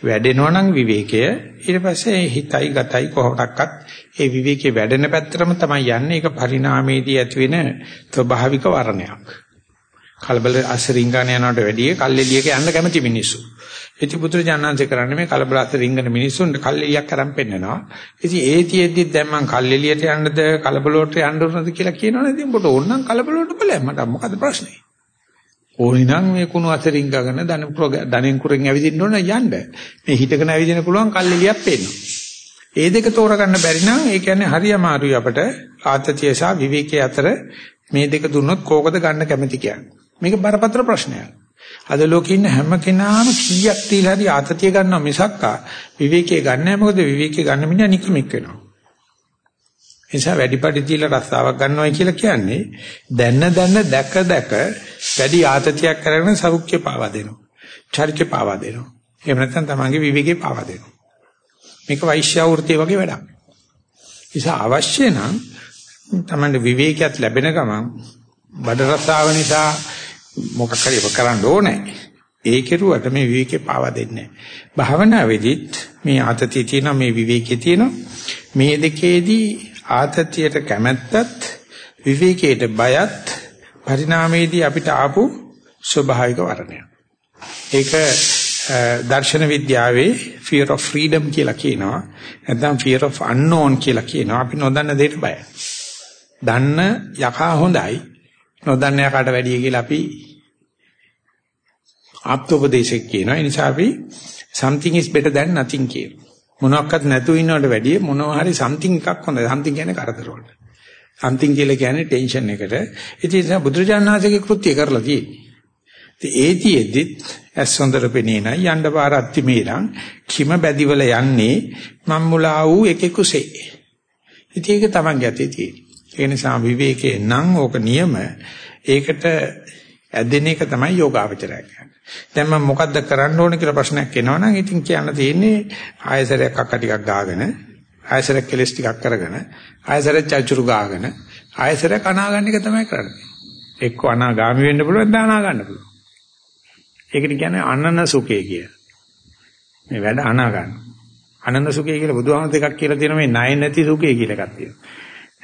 වැඩෙනවා නම් විවේකය. ඊට පස්සේ හිතයි ගතයි කොහොමඩක්වත් ඒ විවේකයේ වැඩෙන පැත්තටම තමයි යන්නේ. ඒක පරිණාමයේදී ඇති වෙන ස්වභාවික වර්ණයක්. කලබල අසරින්ගාන යනවට වැඩිය කල්ෙලියක යන්න කැමති මිනිස්සු. ඉති පුත්‍ර ජානන්සේ කරන්නේ මේ කලබල අසරින්ගන මිනිස්සුන්ට කල්ෙලියක් කරන් පෙන්නනවා. ඉතින් ඒතියෙද්දි දැන් මං කල්ෙලියට යන්නද කලබලවට යන්න උනද කියලා කියනවනේ. ඉතින් ඔබට ඕනනම් කලබලවට බලන්න. මට මොකද ප්‍රශ්නේ? ඕනිනම් මේ කුණු අතරින් ගගෙන ධන ධනෙන් කුරෙන් ඇවිදින්න ඕන යන්න. මේ හිතගෙන ඇවිදින්න පුළුවන් කල්ලිලියක් පේනවා. ඒ දෙක තෝරගන්න බැරි නම් ඒ කියන්නේ හරි අමාරුයි අපට ආත්‍යතිය සහ විවේකයේ අතර මේ දෙක දුන්නොත් කෝකද ගන්න කැමති කියන්නේ. මේක බරපතල ප්‍රශ්නයක්. අද ලෝකේ ඉන්න හැම කෙනාම කීයක් තියලා හරි ආත්‍යතිය ගන්නවා මිසක්කා විවේකයේ ගන්න නැහැ මොකද විවේකයේ ගන්න මිනිහා නිකමෙක් වෙනවා. නිසා වැඩිපටි තියලා රස්සාවක් ගන්නවයි කියලා කියන්නේ දැන්න දැන්න දැක දැක වැඩි ආතතියක් කරගෙන සෞඛ්‍ය පාවා දෙනවා. චරිත පාවා දෙනවා. එහෙම නැත්නම් තමන්ගේ විවේකේ පාවා දෙනවා. මේක වෛශ්‍යාවෘතිය වගේ වැඩක්. නිසා අවශ්‍ය නම් තමයි විවේකයක් ලැබෙන ගමන් බඩ රසාව නිසා මොකක් හරි කරන්න ඕනේ. ඒ කෙරුවට මේ විවේකේ පාවා දෙන්නේ නැහැ. භාවනාවේදීත් මේ ආතතිය තියෙනවා මේ විවේකේ තියෙනවා. මේ දෙකේදී ආතතියට කැමැත්තත් විවේකයට බයත් පරිණාමයේදී අපිට ආපු ස්වභාවික වර්ණය. ඒක දර්ශන විද්‍යාවේ fear of freedom කියලා කියනවා. නැත්නම් fear of unknown කියලා කියනවා. අපි නොදන්න දෙයට බයයි. දන්න යකා හොඳයි. නොදන්න යකාට වැඩිය කියලා අපි ආප්තෝපදේශයක් කියනවා. ඒ නිසා අපි something is better than nothing කියනවා. මොනවත් නැතුව ඉන්නවට වැඩිය මොනවා හරි something එකක් හොඳයි. something කියන්නේ කරදර වලට. something කියලා කියන්නේ ටෙන්ෂන් එකට. ඉතින් බුදුරජාණන් වහන්සේගේ කෘත්‍ය කරලා තියෙන්නේ. ඒතිෙද්දිත් ඇස් හොඳට පෙනේ නයි යන්න පාරක් තිමේරන් කිම බැදිවල යන්නේ මම්මුලා වූ එකෙකුසේ. ඉතින් ඒක තමන්ගේ අතේ තියෙන. ඒ නිසා විවේකේ නම් ඕක නියම ඒකට ඇදෙන එක තමයි යෝගාවචරය කියන්නේ. දැන් මම මොකද්ද කරන්න ඕන කියලා ප්‍රශ්නයක් එනවනම් ඉතින් කියන්න තියෙන්නේ ආයසරයක් අක්ක ටිකක් ගාගෙන ආයසරයක් කෙලස් ටිකක් කරගෙන ආයසරයක් චල්චුරු ගාගෙන ආයසරයක් අනාගන්න එක තමයි කරන්නේ. එක්ක අනාගාමි වෙන්න පුළුවන් දාන ගන්න පුළුවන්. ඒකට කියන්නේ අනන සුඛය කිය. මේ වැඩ අනා ගන්න. අනන සුඛය කියලා බුදුහාම දෙකක් කියලා තියෙනවා මේ ණය නැති සුඛය කියලා එකක් තියෙනවා.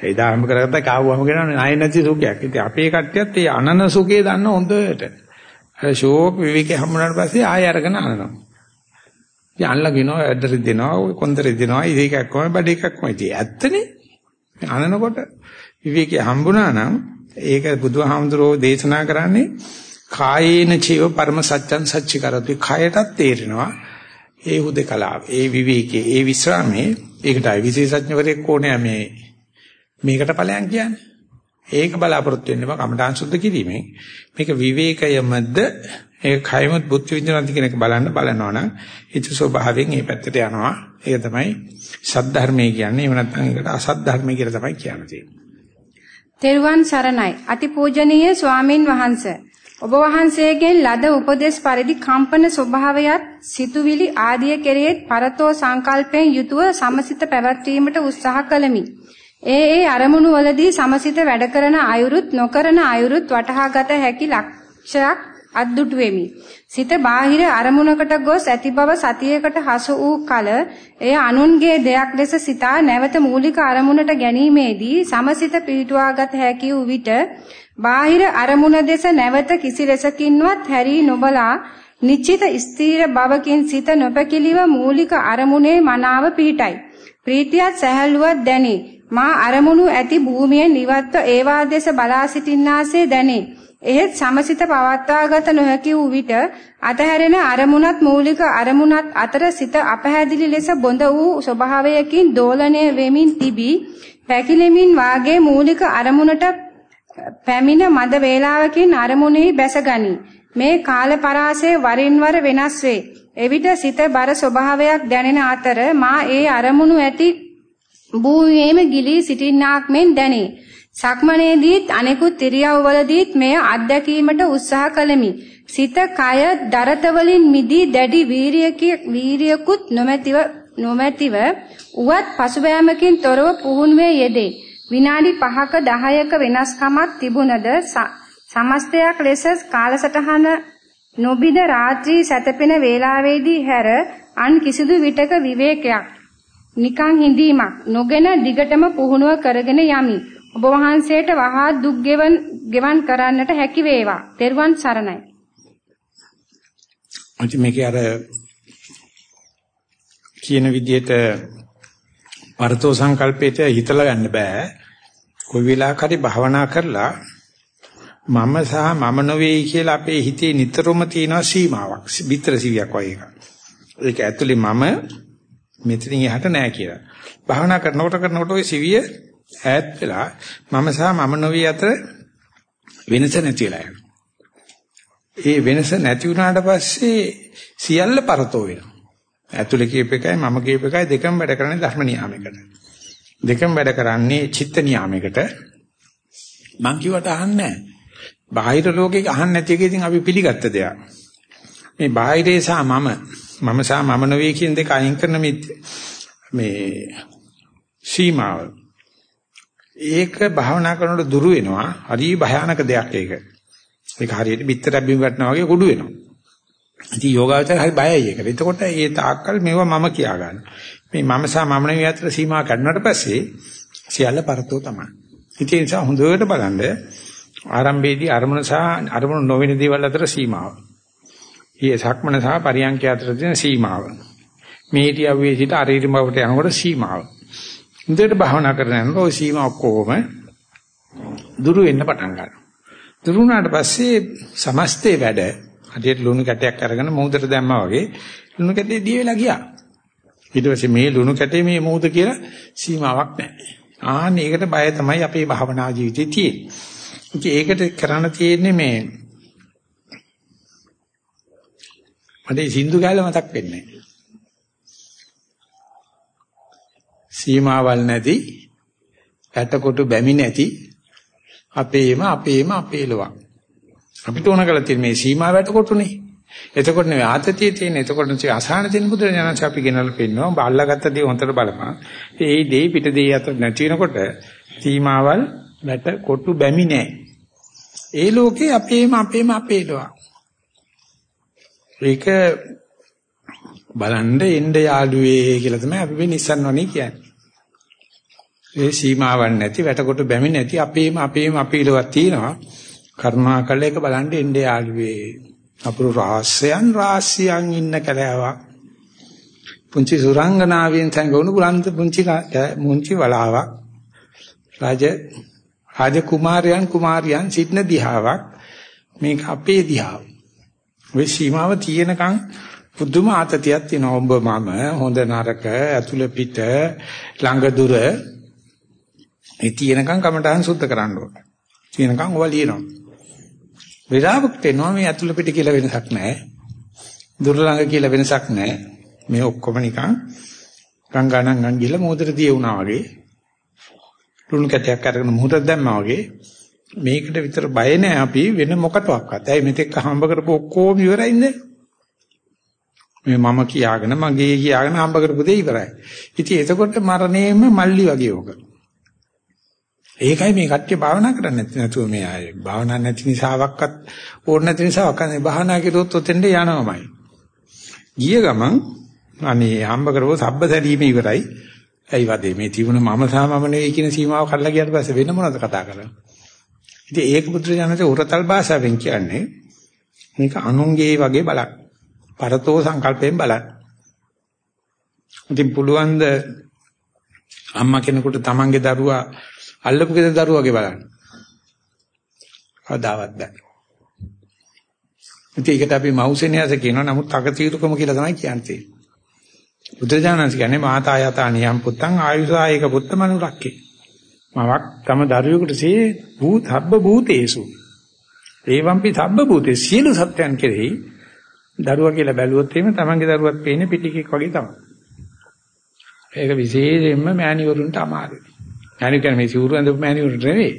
එදා හම්බ කරගත්ත කාවුවම කියනවා ණය නැති සුඛයක්. ඉතින් අපේ කට්ටියත් ඒ අනන සුඛය දන්න හොඳට. අර ෂෝක් විවිකේ හම්බුනාට පස්සේ ආය අරගෙන අනනවා. ඉතින් අල්ලගෙන කියනවා ඇද්දරි දෙනවා, ඔය කොන්දරි දෙනවා, ඉතින් එකක් කොහොම බඩ එකක් කොහොම ඉතින් ඇත්තනේ. අනනකොට විවිකේ හම්බුනා නම් ඒක බුදුහාමුදුරෝ දේශනා කරන්නේ කායේන චේව පරම සත්‍යං සච්චි කරති කයටත් තේරෙනවා ඒ හුදකලාව ඒ විවේකයේ ඒ විස්රාමයේ ඒකටයි විශේෂඥවරයෙක් ඕනේ මේ මේකට ඵලයන් කියන්නේ ඒක බලාපොරොත්තු වෙන්නවා කමඨාන් සුද්ධ කිරීමෙන් මේක විවේකයමද ඒ කයමත් බුද්ධ විඥානති කියන එක බලන්න බලනවා නම් හිත ස්වභාවයෙන් මේ පැත්තට යනවා ඒක තමයි සද්ධර්මයේ කියන්නේ එහෙම නැත්නම් ඒකට අසත් ධර්මයේ කියලා තමයි කියන්නේ. තෙරුවන් සරණයි අතිපූජනීය ස්වාමින් වහන්සේ ඔබ වහන්සේගෙන් ලද උපදේශ පරිදි කම්පන ස්වභාවයත් සිතුවිලි ආදිය කෙරෙහිත් පරතෝ සංකල්පයෙන් යුතුව සමසිත පැවැත්වීමට උත්සාහ කළමි. ඒ ඒ අරමුණු වලදී සමසිත වැඩ කරන අයුරුත් නොකරන අයුරුත් වටහාගත හැකි ලක්ෂයක් අද්දුටු වෙමි. සිත බාහිර අරමුණකට ගොස් ඇති බව සතියකට හසු වූ කල එය අනුන්ගේ දෙයක් ලෙස සිතා නැවත මූලික අරමුණට ගැනීමේදී සමසිත පිහිටුවාගත හැකි වූ විට බාහිර අරමුණ දෙස නැවත කිසි ලෙසකින්වත් හැරී නොබලා නිශ්චිත ස්ථීර බවකින් සිත නොපැකිලිව මූලික අරමුණේ මනාව පිහිටයි. ප්‍රීතියත් සැහැල්ලුවක් දැනේ. මා අරමුණු ඇති භූමියෙන් ඉවත්ව ඒවා දෙස බලා සිටින්නාසේ දැනේ. එහෙත් සමසිත පවත්වාගත නොහැකි වූ විට අතහැරෙන අරමුණත් මූලික අරමුණත් අතර සිත අපහැදිලි ලෙස බොඳ වූ ස්වභාවයකින් දෝලණය වෙමින් තිබී පැකිලෙමින් වාගේ මූලික අරමුණට පැමිණ මද වේලාවකින් අරමුණෙහි බැසගනී. මේ කාල පරාසය වරින් වර වෙනස් වේ. එවිට සිත බර ස්වභාවයක් දැනෙන අතර මා ඒ අරමුණු ඇති භූමියේම ගිලී සිටින්නාක් මෙන් දැනේ. සක්මණේදීත් අනෙකුත් ඉරියව්වලදීත් මෙය අත්දැකීමට උත්සාහ කළෙමි. සිත කය දරත වලින් මිදී දැඩි වීරියකුත් නොමැතිව නොමැතිව උවත් පසුබෑමකින් තොරව පුහුණුවේ යෙදේ. විනාඩි 5ක 10ක වෙනස්කමක් තිබුණද සමස්තයක් ලෙස කාලසටහන නොබිද රාත්‍රී සැතපෙන වේලාවේදී හැර අන් කිසිදු විටක විවේකයක් නිකං හිඳීමක් නොගෙන දිගටම පුහුණුව කරගෙන යමි. ඔබ වහන්සේට වහා දුක් ගෙවන් ගෙවන් කරන්නට හැකි වේවා. තෙරුවන් සරණයි. අන්ති මේකේ අර කියන විදිහට වර්තෝ සංකල්පයට හිතලා ගන්න බෑ. කොයි වෙලාවක හරි භවනා කරලා මම සහ මම නොවේයි කියලා අපේ හිතේ නිතරම තියෙන සීමාවක්. විතර සිවියක් වගේ එකක්. ඒක ඇතුලේ මම මෙතනින් එහාට නෑ කියලා. භවනා කරනකොට කරනකොට ওই සිවිය ඈත් වෙලා මම සහ මම නොවේ අතර වෙනස නැති වෙලා යනවා. ඒ වෙනස නැති වුණාට පස්සේ සියල්ල පරතෝ වෙනවා. ඇතුලේ කීප එකයි මම කීප එකයි දෙකම වැඩ කරන්නේ ධර්ම නියාමයකට. දෙකම වැඩ කරන්නේ චිත්ත නියාමයකට. මං කිව්වට අහන්නේ බාහිර ලෝකෙක අහන්නේ නැති එක ඉතින් අපි පිළිගත්ත දෙයක්. මේ බාහිරේ සහ මම මම සහ මම නොවේ කියන දෙක අයින් කරන මේ මේ සීමාව. ඒක භාවනා කරනකොට දුරු වෙනවා. හරි භයානක දෙයක් ඒක. ඒක හරියට පිටරක් බිම වටනවා වගේ කුඩු වෙනවා. ඉතින් යෝගාවචර හරි බයයි ඒකට. එතකොට ඒ තාක්කල් මේවා මම කියා ගන්න. මේ මම සහ මම නෙවෙයි අතර සීමා කඩනට පස්සේ සියල්ල පරතෝ තමයි. ඉතින් ඒ නිසා හොඳට බලන්න ආරම්භයේදී අරමුණ සහ අරමුණ නොවන දේවල් අතර සීමාව. ඊයේ සක්මන සහ පරියන්ක අතර තියෙන සීමාව. මේටි අවුවේ සිට අරීරි බවට යනකොට සීමාව. හොඳට භාවනා කරන යනකොට ওই සීමා ඔක්කොම දුරු වෙන්න පටන් ගන්නවා. දුරු වුණාට පස්සේ සමස්තේ වැඩ හදියට ලුණු කැටයක් අරගෙන මූදට දැම්මා වගේ ලුණු කැටේ දී වෙලා ගියා. ඊට පස්සේ මේ ලුණු කැටේ මේ මූද කියලා සීමාවක් නැහැ. ආන්න ඒකට බය තමයි අපේ භාවනා ජීවිතේ තියෙන්නේ. ඒකට කරන්න තියෙන්නේ මේ මට සින්දු ගාල මතක් වෙන්නේ සීමාවල් නැති ඇටකොටු බැමි නැති අපේම අපේම අපේලවක්. අපිට ඕන කරලා තියෙන මේ සීමා වැටකොටුනේ. එතකොට නෙවෙයි ආතතිය තියෙන එතකොට නෙවෙයි අසහන තියෙන බුදුරජාණන් අපි ගෙනල්ලා පෙන්නනවා. බල්ලාගත්ත දේ හොන්තර බලපන්. ඒ දේ පිට දේ අතර නැති වෙනකොට සීමාවල් වැට කොටු බැමි නැහැ. ඒ ලෝකේ අපේම අපේම අපේලවා ඒක බලන්න එන්න යාළුවේ කියලා තමයි අපි මේ නිස්සන්වනේ කියන්නේ. ඒ සීමාවක් නැති වැටකොට බැමි නැති අපේම අපේම අපීලවක් තියෙනවා. කරුණාකරලා ඒක බලන්න එන්න යාළුවේ. අපුරු රහස්‍යයන් රාශියන් ඉන්න කලාවක්. පුංචි සුරංගනාවෙන් සංගවුණු බුලන්ත පුංචි මුංචි වලාවක්. රාජ රාජ කුමාරයන් කුමාරියන් සිටන දිහාවක්. මේක අපේ දිහාව. ওই සීමාව තියෙනකන් පුදුම ආතතියක් තියෙනවා. ඔබ මම හොඳ නරක ඇතුළ පිට ළඟ දුර ඒ තියෙනකන් කමටහන් සුද්ධ කරන්න ඕන. තියෙනකන් ඔවා ලියනවා. විරාමක් තේනවා මේ ඇතුළ පිට කියලා වෙනසක් නැහැ. දුර ළඟ කියලා වෙනසක් නැහැ. මේ ඔක්කොම නිකන් ගංගානංගන් ගිහලා මොහොතට දිය වුණා වගේ. ලුණු කැටයක් අරගෙන මොහොතට දැම්මා වගේ මේකට විතර බය නැහැ අපි වෙන මොකටවත්. ඇයි මෙතෙක් හම්බ කරපු ඔක්කොම ඉවරයිනේ. මේ මම කියාගෙන මගේ කියාගෙන හම්බ කරපු දේ ඉවරයි. ඉතින් එතකොට මරණයෙම මල්ලි වගේ ඕක. ඒකයි මේ කට්ටිය භාවනා කරන්නේ නැති නැතුව මේ ආයේ භාවනා නැති නිසාවක්වත් ඕන නැති නිසාවක් අනේ භාවනා කෙරුවොත් ඔතෙන්ද යනවාමයි. ගිය ගමන් අනේ හම්බ කරපුව සබ්බ සැලීම ඉවරයි. ඇයි වදේ මේ තිබුණ මම සහ මම නෙවෙයි කියන සීමාව කඩලා ගියාට පස්සේ වෙන මොනවද කතා කරන්නේ? ඉතින් ඒක බුදුරජාණන්සේ උරතල් භාෂාවෙන් කියන්නේ මේක අනුන්ගේ වගේ බලන්න. පරතෝ සංකල්පයෙන් බලන්න. ඉතින් පුළුවන් ද අම්මා කෙනෙකුට තමන්ගේ දරුවා අල්ලපු ගෙදර දරුවා වගේ බලන්න. කවදාවත් බෑ. ඉතින් ඒකට අපි මෞසෙනියස කියනවා නමුත් අකතීරුකම කියලා තමයි කියන්නේ. බුදුරජාණන් කියන්නේ මාතා යතා නියම් පුත්තං ආයුසායක පුත්තමනුරක්කේ. මවක් තම දරුවෙකුට සේ භූත හබ්බ භූතේසු ඒවම්පි සබ්බ භූතේ සියලු සත්‍යයන් කෙරෙහි දරුවා කියලා බැලුවොත් එහෙම තමන්ගේ දරුවත් පේන්නේ පිටිකෙක් වගේ තමයි. ඒක විශේෂයෙන්ම මෑණිවරුන්ට අමාරුයි. මෑණි කියන්නේ මේ සිවුරු ඇඳපු මෑණිවරුන්ට නෙවෙයි.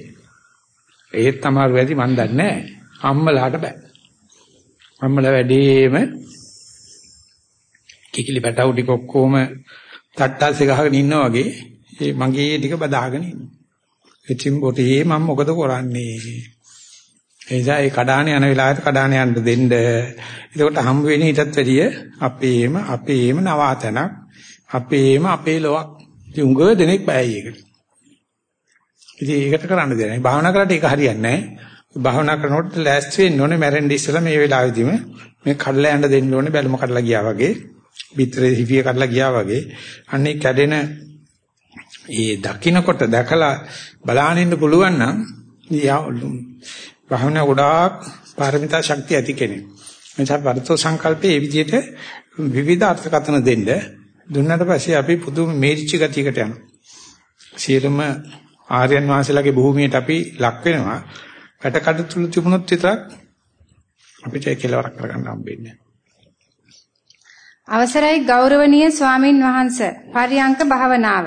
ඒත් අමාරු වැඩි මන් දන්නේ නැහැ. අම්මලාට බෑ. අම්මලා වැඩිම කිකිලි බටවු ටික ඔක්කොම තට්ටාසේ ගහගෙන ඉන්නා වගේ ඒ මගේ ටික බදාගෙන ඉන්නවා. ඉතින් පොතේ මම මොකද කරන්නේ? එනිසා ඒ කඩාන යන වෙලාවට කඩාන යන්න දෙන්න. එතකොට හම් වෙන්නේ ඊටත් වැඩිය අපේම අපේම නවාතනක් අපේම අපේ ලොවක්. ඉතින් උඟ දෙනෙක් බයයි ඒකට. ඉතින් ඒකට කරන්න දෙන්නේ. භාවනා කරලා ඒක හරියන්නේ නැහැ. භාවනා කරනකොට ලෑස්ති වෙන්න ඕනේ මැරෙන්න ඉස්සෙල්ලා මේ වෙලාවෙදිම මේ කඩලා යන්න දෙන්න ඕනේ බැලුම කඩලා ගියා වගේ. පිටරේ හිවිය කඩලා ගියා වගේ. අන්නේ කැඩෙන ඒ දකින්නකොට දැකලා බලාගෙන ඉන්න පුළුවන් නම් භාවනා ගොඩාක් පාරමිතා ශක්තිය ඇති කෙනෙක්. එනිසා වර්තෝ සංකල්පයේ මේ විදිහට විවිධ අර්ථකථන දෙන්න දුන්නාට පස්සේ අපි පුදුම මේරිච්ච ගතියකට යනවා. සියලුම ආර්යයන් වහන්සේලාගේ භූමියට අපි ලක් වෙනවා. වැටකඩ තුල තිබුණොත් විතරක් අපිට කෙලවරක් කරගන්න හම්බෙන්නේ. අවසරයි ගෞරවනීය ස්වාමින් වහන්සේ පරියංක භාවනාව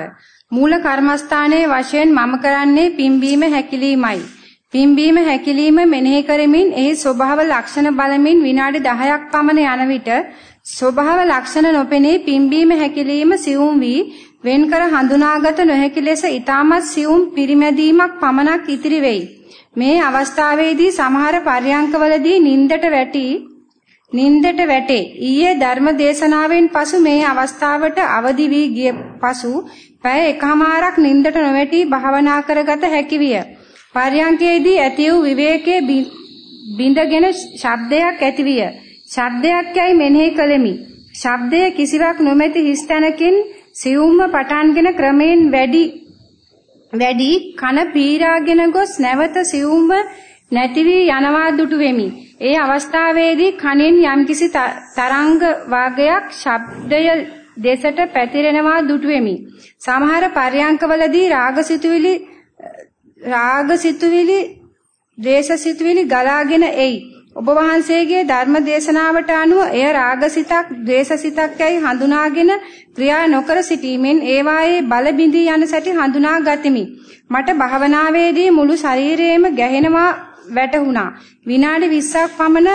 මූල කර්මස්ථානයේ වශයෙන් මම කරන්නේ පිම්බීම හැකිලීමයි. පිම්බීම හැකිලිම මෙනෙහි කරමින් එහි ස්වභාව ලක්ෂණ බලමින් විනාඩි 10ක් පමණ යන විට ස්වභාව ලක්ෂණ නොපෙනී පිම්බීම හැකිලිම සිවුම් වී වෙන්කර හඳුනාගත නොහැකි ලෙස ඊටමත් සියුම් පිරිමැදීමක් පමණක් ඉතිරි වෙයි. මේ අවස්ථාවේදී සමහර පර්යංකවලදී නින්දට වැටි නින්දට වැටේ. ඊයේ ධර්ම දේශනාවෙන් පසු මේ අවස්ථාවට අවදි වී ගිය පසු පැය එකහමාරක් නින්දට නොවැටි භාවනා කරගත හැකි විය. පර්යංකයේදී ඇති වූ විවේකයේ බිඳගෙන ශබ්දයක් ඇතිවිය. ශබ්දයක් යයි මෙනෙහි කළෙමි. ශබ්දය කිසිවක් නොමැති හිස් තැනකින් සියුම්ව පටන්ගෙන ක්‍රමයෙන් වැඩි වැඩි කන පීරාගෙන ගොස් නැවත සියුම්ව නැති වී යනවා දුටු වෙමි. ඒ අවස්ථාවේදී කනෙන් යම්කිසි තරංග වාගයක් ශබ්දය දෙසට පැතිරෙනවා දුටු වෙමි. සමහර පර්යංකවලදී රාගසිතුවිලි රාගසිතුවිලි ද්වේෂසිතුවිලි ගලාගෙන එයි. ඔබ වහන්සේගේ ධර්ම දේශනාවට අනුව එය රාගසිතක්, ද්වේෂසිතක් යයි හඳුනාගෙන ක්‍රියා නොකර සිටීමෙන් ඒවායේ බල බිඳී යන සැටි හඳුනා ගතිමි. මට භාවනාවේදී මුළු ශරීරයේම ගැහෙනවා වැටහුණා. විනාඩි 20ක් පමණ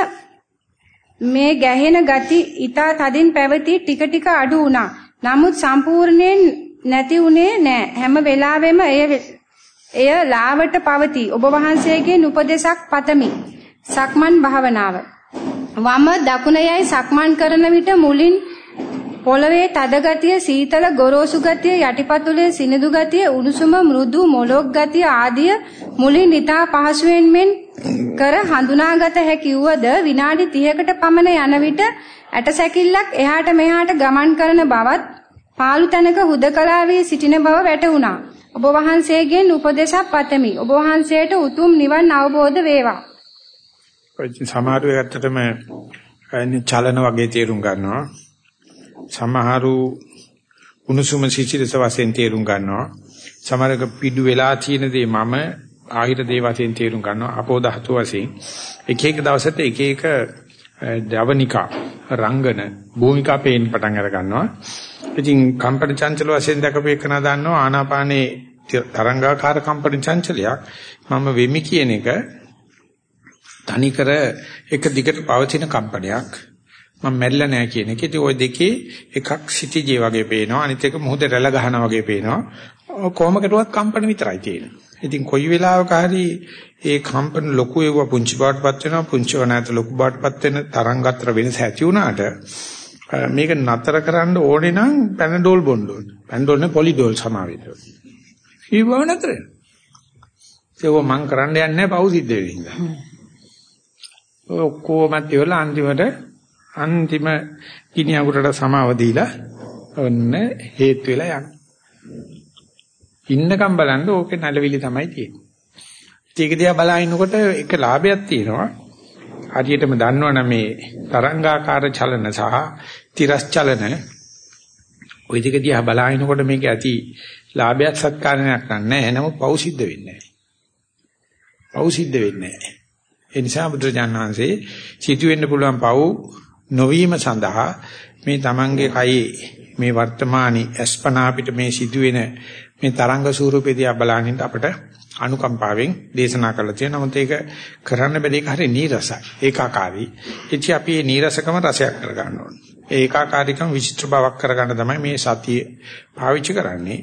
මේ ගැහෙන ගති ඊතා තදින් පැවති ටික ටික අඩු වුණා. නමුත් සම්පූර්ණයෙන් නැති වුණේ නැහැ. හැම වෙලාවෙම එය එය ලාවට පවතී. ඔබ වහන්සේගේ උපදේශක් පතමි. සක්මන් භාවනාව. වම දකුණ යයි සක්මන් කරන විට මුලින් පොළවේ තද ගතිය, සීතල ගොරෝසු ගතිය, යටිපතුලේ සිනිඳු ගතිය, උණුසුම මෘදු මොලොක් ගතිය ආදිය මුලින් ඊටා පහසුවෙන් මෙන් කර හඳුනාගත හැකි වුවද විනාඩි 30කට පමණ යන විට ඇටසැකිල්ලක් එහාට මෙහාට ගමන් කරන බවත් පාළු තැනක හුදකලා වී සිටින බව වැටහුණා. ඔබ වහන්සේගෙන් උපදේශක් පතමි. ඔබ වහන්සේට උතුම් නිවන් අවබෝධ වේවා. සමහර වෙලාවටම චලන වගේ තේරුම් ගන්නවා. සමහරු උණුසුම සිසිලස වශයෙන් තේරුම් ගන්නවා. සමහරක පිඩු වෙලා තියෙන දේ මම ආහිර දේ වශයෙන් තේරුම් ගන්නවා. අපෝ ධාතු වශයෙන් එක එක දවසට එක එක ජවනිකා රංගන භූමිකා පේන්න පටන් අර ගන්නවා. ඉතින් කම්පන චංචල වශයෙන් දක්වපු එකන දන්නවා ආනාපානේ තරංගාකාර කම්පන චංචලයක් මම වෙමි කියන එක තනිකර එක දිගට පවතින කම්පනයක් මම මැරිලා නැහැ කියන එක. ඉතින් ওই දෙකේ එකක් සිටිජේ වගේ පේනවා අනිත් එක මොහොත රැළ ගහනවා වගේ පේනවා. කොහොමකටවත් කම්පන විතරයි තියෙන්නේ. ඉතින් කොයි වෙලාවක හරි ඒ කම්පන ලොකු ඒවා පුංචි බාටපත් වෙනවා පුංචි වනාත ලොකු බාටපත් වෙන තරංග අතර වෙනස ඇති වුණාට මේක නතර කරන්න ඕනේ නම් පැනඩෝල් බොන්න ඕනේ. පැනඩෝල් නේ පොලිඩෝල් සමාවෙන්න ඕනේ. ඊවව නතර. ඒක මං කරන්න යන්නේ නැහැ පව් සිද්ධ වෙන්නේ. ඔක්කොමත් ඉවරලා අන්තිමට අන්තිම ගිනි අඟුරට සමාව දීලා ඔන්න හේතු වෙලා යන. ඉන්නකම් බලන්න ඕකේ නැලවිලි තමයි තියෙන්නේ. ඒක දිහා බලනකොට එක ලාභයක් තියෙනවා. හරියටම දන්නවනම් මේ තරංගාකාර චලන සහ තිරස් චලන ওই දෙක දිහා බලනකොට මේක ඇති ලාභයක් සත්කාරණයක් නැහැ. නමුත් පෞ සිද්ධ වෙන්නේ නැහැ. පෞ සිද්ධ වෙන්නේ නැහැ. ඒ නිසා බුදුරජාණන් වහන්සේ සිටු වෙන්න පුළුවන් පව් නොවීම සඳහා මේ Tamange කයේ මේ වර්තමානයේ අස්පනා අපිට මේ සිදුවෙන මේ තරංග ස්වරූපෙදී බලනින්න අපිට අනුකම්පාවෙන් දේශනා කරලා තියෙනවා. නමුත් ඒක කරන්න බැරි එක හරිය නීරසයි. ඒකාකාරී. එච්චි අපි මේ නීරසකම රසයක් කර ගන්න ඕනේ. ඒ ඒකාකාරීකම විචිත්‍ර බවක් කරගන්න තමයි මේ සතිය පාවිච්චි කරන්නේ.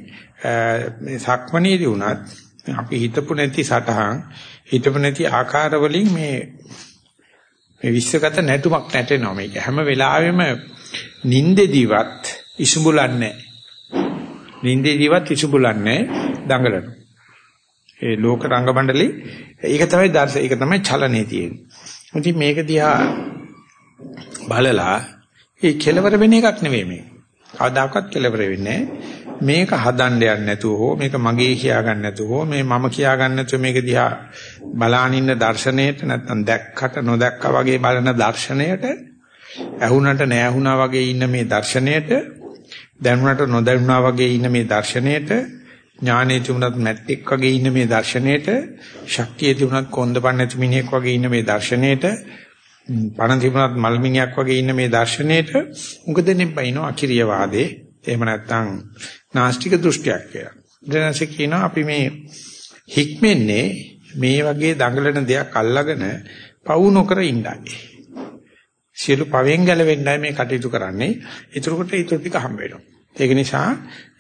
මේ සක්මණේදී වුණත් අපි හිතපු නැති සටහන් හිතපු නැති ආකාර වලින් මේ මේ විශ්වගත නැටුමක් නැටෙනවා මේක හැම වෙලාවෙම නින්දෙදිවත් ඉසුඹුලන්නේ නින්දෙදිවත් ඉසුඹුලන්නේ දඟලන. ඒ ලෝක රංග මණ්ඩලේ ඒක තමයි දර්ශ ඒක තමයි චලනේ තියෙන්නේ. ඉතින් මේක දිහා බලලා ඒ කෙලවර වෙන එකක් නෙවෙයි මේ කවදාකවත් කෙලවර වෙන්නේ මේක හදන්න යන්නේ නැතුව හෝ මේක මගේ කියා ගන්න නැතුව හෝ මේ මම කියා ගන්න නැතුව මේක දිහා බලාන ඉන්න දර්ශනයට නැත්නම් දැක්කට නොදැක්කා වගේ බලන දර්ශනයට ඇහුණට නැහැ වගේ ඉන්න මේ දර්ශනයට දැනුණට නොදැනුණා වගේ ඉන්න මේ දර්ශනයට ඥානෙ තිබුණත් මැට්ටෙක් වගේ ඉන්න මේ දර්ශනයට ශක්තිය තිබුණත් කොන්දපන් නැති මිනිහෙක් වගේ ඉන්න මේ දර්ශනයට පණ තිබුණත් මල් මිනිහක් වගේ ඉන්න මේ දර්ශනයට උඟ දෙන්නේ බයිනෝ අකිරිය වාදේ එහෙම නැත්නම් නාස්තික දෘෂ්ටියක් කියලා. ඊට කියනවා අපි මේ හික්මන්නේ මේ වගේ දඟලන දෙයක් අල්ලාගෙන පවු නොකර ඉන්නයි. සියලු පවෙන් ගැලවෙන්නයි මේ කටයුතු කරන්නේ. ඒතරකොට ඊටු ටික හම්බ වෙනවා. ඒක නිසා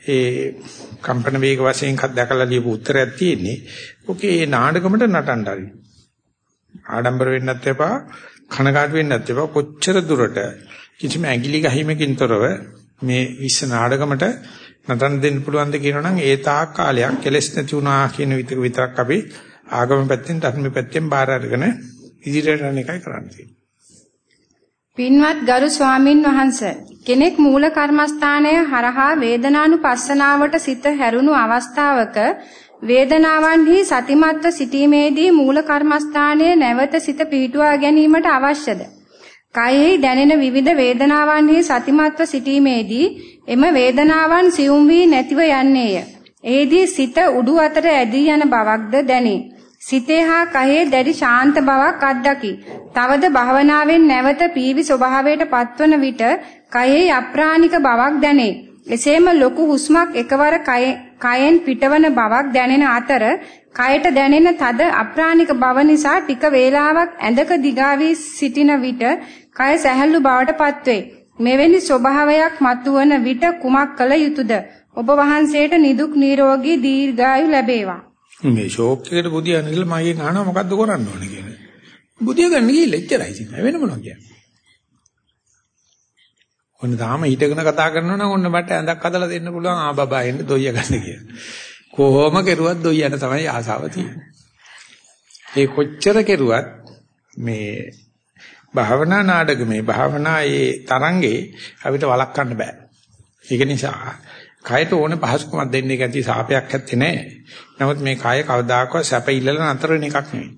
ඒ කම්පන වේග වශයෙන් කත් දැකලා ලියපු උත්තරයක් තියෙන්නේ. ඔකේ ඒ නාටකමට නටන්න හරි. ආඩම්බර වෙන්නත් එපා, කනකාට වෙන්නත් එපා. කොච්චර දුරට කිසිම ඇඟිලි ගහීමකින් තොරව මේ විශ්ව නාටකමට නටන්න දෙන්න පුළුවන්ද කියනවනම් ඒ තාක් කාලයක් කෙලස් නැති වුණා කියන විතරක් අපි ආගම පැත්තෙන් ධර්ම පැත්තෙන් බාර අරගෙන ඉදිරියට යන එකයි කරන්න තියෙන්නේ. පින්වත් ගරු ස්වාමින් වහන්ස කෙනෙක් මූල කර්මස්ථානය හරහා වේදනානුපස්සනාවට සිත හැරුණු අවස්ථාවක වේදනාවන්හි සතිමත්ව සිටීමේදී මූල කර්මස්ථානයේ නැවත සිත පිහිටුවා ගැනීමට අවශ්‍යද? කයෙහි දැනෙන විවිධ වේදනාවන්හි සතිමත්ව සිටීමේදී එම වේදනාවන් සියුම් වී නැතිව යන්නේය. එෙහිදී සිත උඩු අතට ඇදී යන බවක්ද දැනේ. සිතේ හා කයේ දැඩි ශාන්ත බවක් අත්දකි. තවද භාවනාවෙන් නැවත පීවි ස්වභාවයට පත්වන විට කයේ අප්‍රාණික බවක් දැනේ. එසේම ලොකු හුස්මක් එකවර කයෙන් පිටවන බවක් දැනෙන අතර කයට දැනෙන තද අප්‍රාණික බව නිසා ටික වේලාවක් ඇඳක දිගා වී සිටින විට කය සැහැල්ලු බවට පත්වේ. මෙවැනි ස්වභාවයක් මතුවන විට කුමක් කළ යුතුද? ඔබ වහන්සේට නිදුක් නිරෝගී දීර්ඝායු ලැබේවා. මේ ෂෝක් එකට බුදියා නිකලා මගෙන් අහනවා මොකද්ද කරන්න ඕනේ කියලා. බුදියා ගන්න ගිහිල්ලා එච්චරයි ඉතින් වෙන මොනවා කියන්නේ. ඔන්න තාම හිටගෙන කතා කරනවා නම් ඔන්න මට ඇඳක් හදලා දෙන්න පුළුවන් ආ බබා එන්න දොයිය ගන්න කියලා. කොහොම කෙරුවත් දොයියට තමයි ආසාව තියෙන්නේ. ඒ කොච්චර කෙරුවත් මේ භාවනා නාඩගමේ භාවනා ඒ තරංගේ අපිට වළක්වන්න බෑ. ඒක නිසා කයට ඕන පහසුකමක් දෙන්න එක ඇති සාපයක් ඇත්තේ නැහැ. නමුත් මේ කය කවදාකවත් සැප ඉල්ලලා නතර වෙන එකක් නෙවෙයි.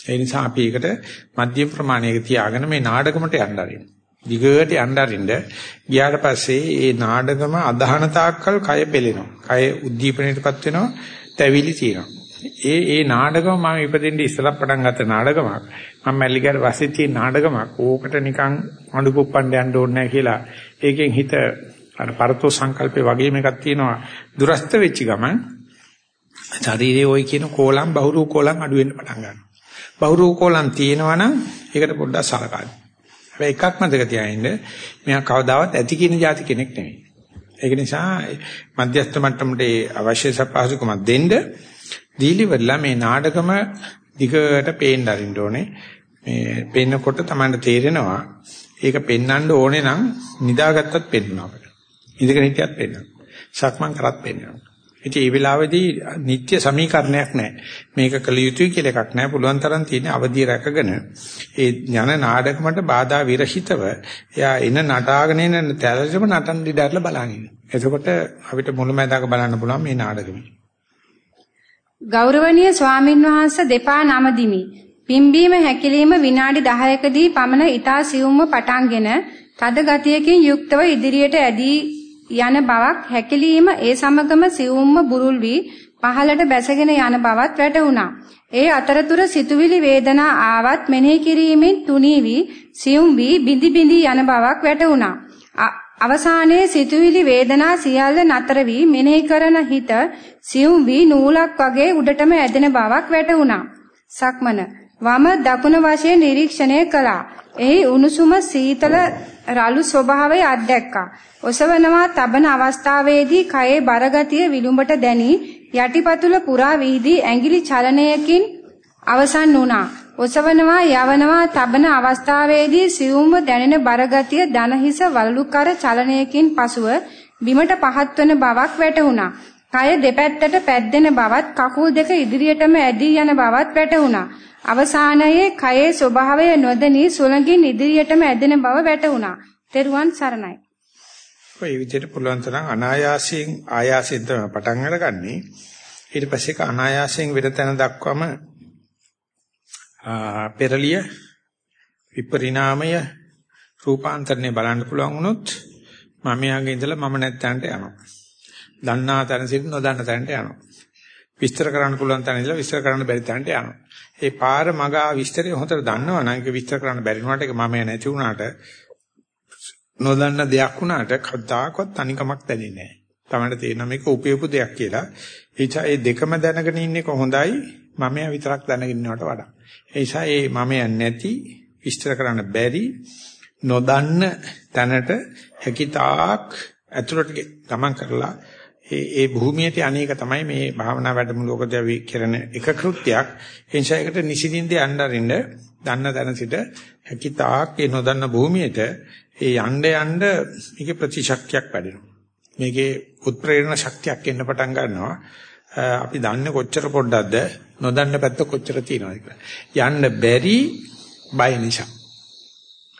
ඒ නිසා අපි ඒකට මධ්‍යම ප්‍රමාණයක තියාගෙන මේ නාඩගමට යන්න ආරින්න. දිගට යන්න ආරින්න ගියාට පස්සේ මේ නාඩගම අදහන තාක්කල් කය පෙලෙනවා. කය උද්දීපනයටපත් වෙනවා, තැවිලි තියෙනවා. ඒ ඒ නාඩගම මම ඉපදෙන්න ඉස්සලා පටන් ගත්ත නාඩගමක්. මම මැල්ලිගාර පස්සේ තියෙන නාඩගමක්. ඕකට නිකන් අඬු පුප්පන්න යන්න ඕනේ නැහැ කියලා. ඒකෙන් හිත අර පරතෝ සංකල්පේ වගේ මේකක් තියෙනවා. දුරස්ත වෙච්ච ගමන් ශරීරයේ ওই කියන කෝලම් බහුරු කෝලම් අඩු වෙන්න පටන් ගන්නවා. බහුරු කෝලම් තියෙනවා නම් ඒකට පොඩ්ඩක් සලකන්න. හැබැයි එකක් මතක තියාගන්න මෙයා කවදාවත් ඇති කියන જાති කෙනෙක් නෙමෙයි. ඒක නිසා මධ්‍යස්ත මට්ටමට අවශ්‍ය සපහසුකම දෙන්න දීලිවලා මේ නාටකම දිගට පේන්න අරින්න ඕනේ. මේ පේනකොට තමයි තේරෙනවා. ඒක පෙන්වන්න ඕනේ නම් නිදාගත්තත් පෙන්වනවා. ඉඳගෙන හිටියත් පෙන්වනවා. සක්මන් කරත් පෙන්වනවා. ඉතින් මේ වෙලාවේදී නිත්‍ය සමීකරණයක් නැහැ. මේක කළ යුතුයි කියලා එකක් නැහැ. පුළුවන් තරම් තියෙන අවධිය රැකගෙන ඒ ඥාන නාඩකමට බාධා විරහිතව එයා එන නටාගෙන එන තැලසම නටන දිඩarla බලනින්න. එතකොට අපිට මුලමඳාක බලන්න පුළුවන් මේ නාඩගම. ගෞරවනීය ස්වාමින් වහන්සේ දෙපා නමදිමි. පිම්බීම හැකිලිම විනාඩි 10කදී පමණ ඊතා සියුම්ව පටන්ගෙන තද ගතියකින් යුක්තව ඉදිරියට ඇදී යන බවක් හැකිලිම ඒ සමගම සියුම්ම බුරුල් වී පහළට බැසගෙන යන බවත් වැටහුණා. ඒ අතරතුර සිතුවිලි වේදනා ආවත් මෙනෙහි කිරීමෙන් තුනී වී සියුම් වී බිඳි බිඳි යන බවක් වැටහුණා. අවසානයේ සිතුවිලි වේදනා සියල්ල නතර වී මෙනෙහි කරන හිත සියුම් වී නූලක් වගේ උඩටම ඇදෙන බවක් වැටහුණා. සක්මන වම දකුණ වශයෙන් නිරීක්ෂණය කළා. එහි උණුසුම සීතල රළු ස්වභාවය අත්දැක්කා. ඔසවනවා තබන අවස්ථාවේදී කයේ බරගතිය විලුඹට දැනි යටිපතුල පුරා වීදී ඇඟිලි චලනයකින් අවසන් වුණා. ඔසවනවා යවනවා තබන අවස්ථාවේදී සියුම්ව දැනෙන බරගතිය දනහිස වලලුකර චලනයකින් පසුව බිමට පහත් වන බවක් වැටහුණා. කය දෙපැත්තට පැද්දෙන බවත් කකුල් දෙක ඉදිරියටම ඇදී යන බවත් වැටහුණා. අවසානයේ කයේ ස්වභාවය නොදැනී සුළඟින් ඉදිරියටම ඇදෙන බව වැටහුණා. තෙරුවන් සරණයි. ඔය විදිහට පුළුවන් තරම් අනායාසයෙන් ආයාසයෙන් තමයි පටන් අරගන්නේ. ඊට පස්සේ ඒක අනායාසයෙන් වෙන තැන දක්වාම පෙරලිය විපරිණාමය රූපාන්තරණය බලන්න පුළුවන් වුණොත් මම යාගේ ඉඳලා මම නැත්තන්ට යනවා. දන්නා තැන සිට නොදන්න තැනට යනවා. විස්තර කරන්න පුළුවන් තැන ඉඳලා විස්තර කරන්න බැරි තැනට යනවා. ඒ පාර මග විස්තරය හොඳට දන්නවනම් ඒක විස්තර කරන්න බැරි වුණාට ඒක මම නැති වුණාට නොදන්න දෙයක් වුණාට කවදාකවත් තනිකමක් දැනෙන්නේ නැහැ. තමයි තේරෙනවා මේක උපයපු දෙයක් කියලා. ඒ ඒ දෙකම දැනගෙන ඉන්නේ කොහොඳයි මම විතරක් දැනගෙන ඉන්නවට වඩා. ඒ නිසා ඒ මම නැති විස්තර කරන්න බැරි නොදන්න තැනට හැකිතාක් ඇතුළට ගමන් කරලා ඒ ඒ භූමියට අනේක තමයි මේ භාවනා වැඩමුළුවකදී අපි කරන එක කෘත්‍යයක්. ඒ නිසා ඒකට නිසින්ින්ද යන්න අරින්න දන්න දැන සිට හැකිතාක් ඒ නොදන්න භූමියට ඒ යන්න යන්න මේකේ ප්‍රතිශක්තියක් වැඩෙනවා. මේකේ උත්ප්‍රේරණ ශක්තියක් එන්න පටන් ගන්නවා. අපි දන්නේ කොච්චර පොඩ්ඩක්ද නොදන්න පැත්ත කොච්චර තියෙනවද කියලා. යන්න බැරි බය නිසා.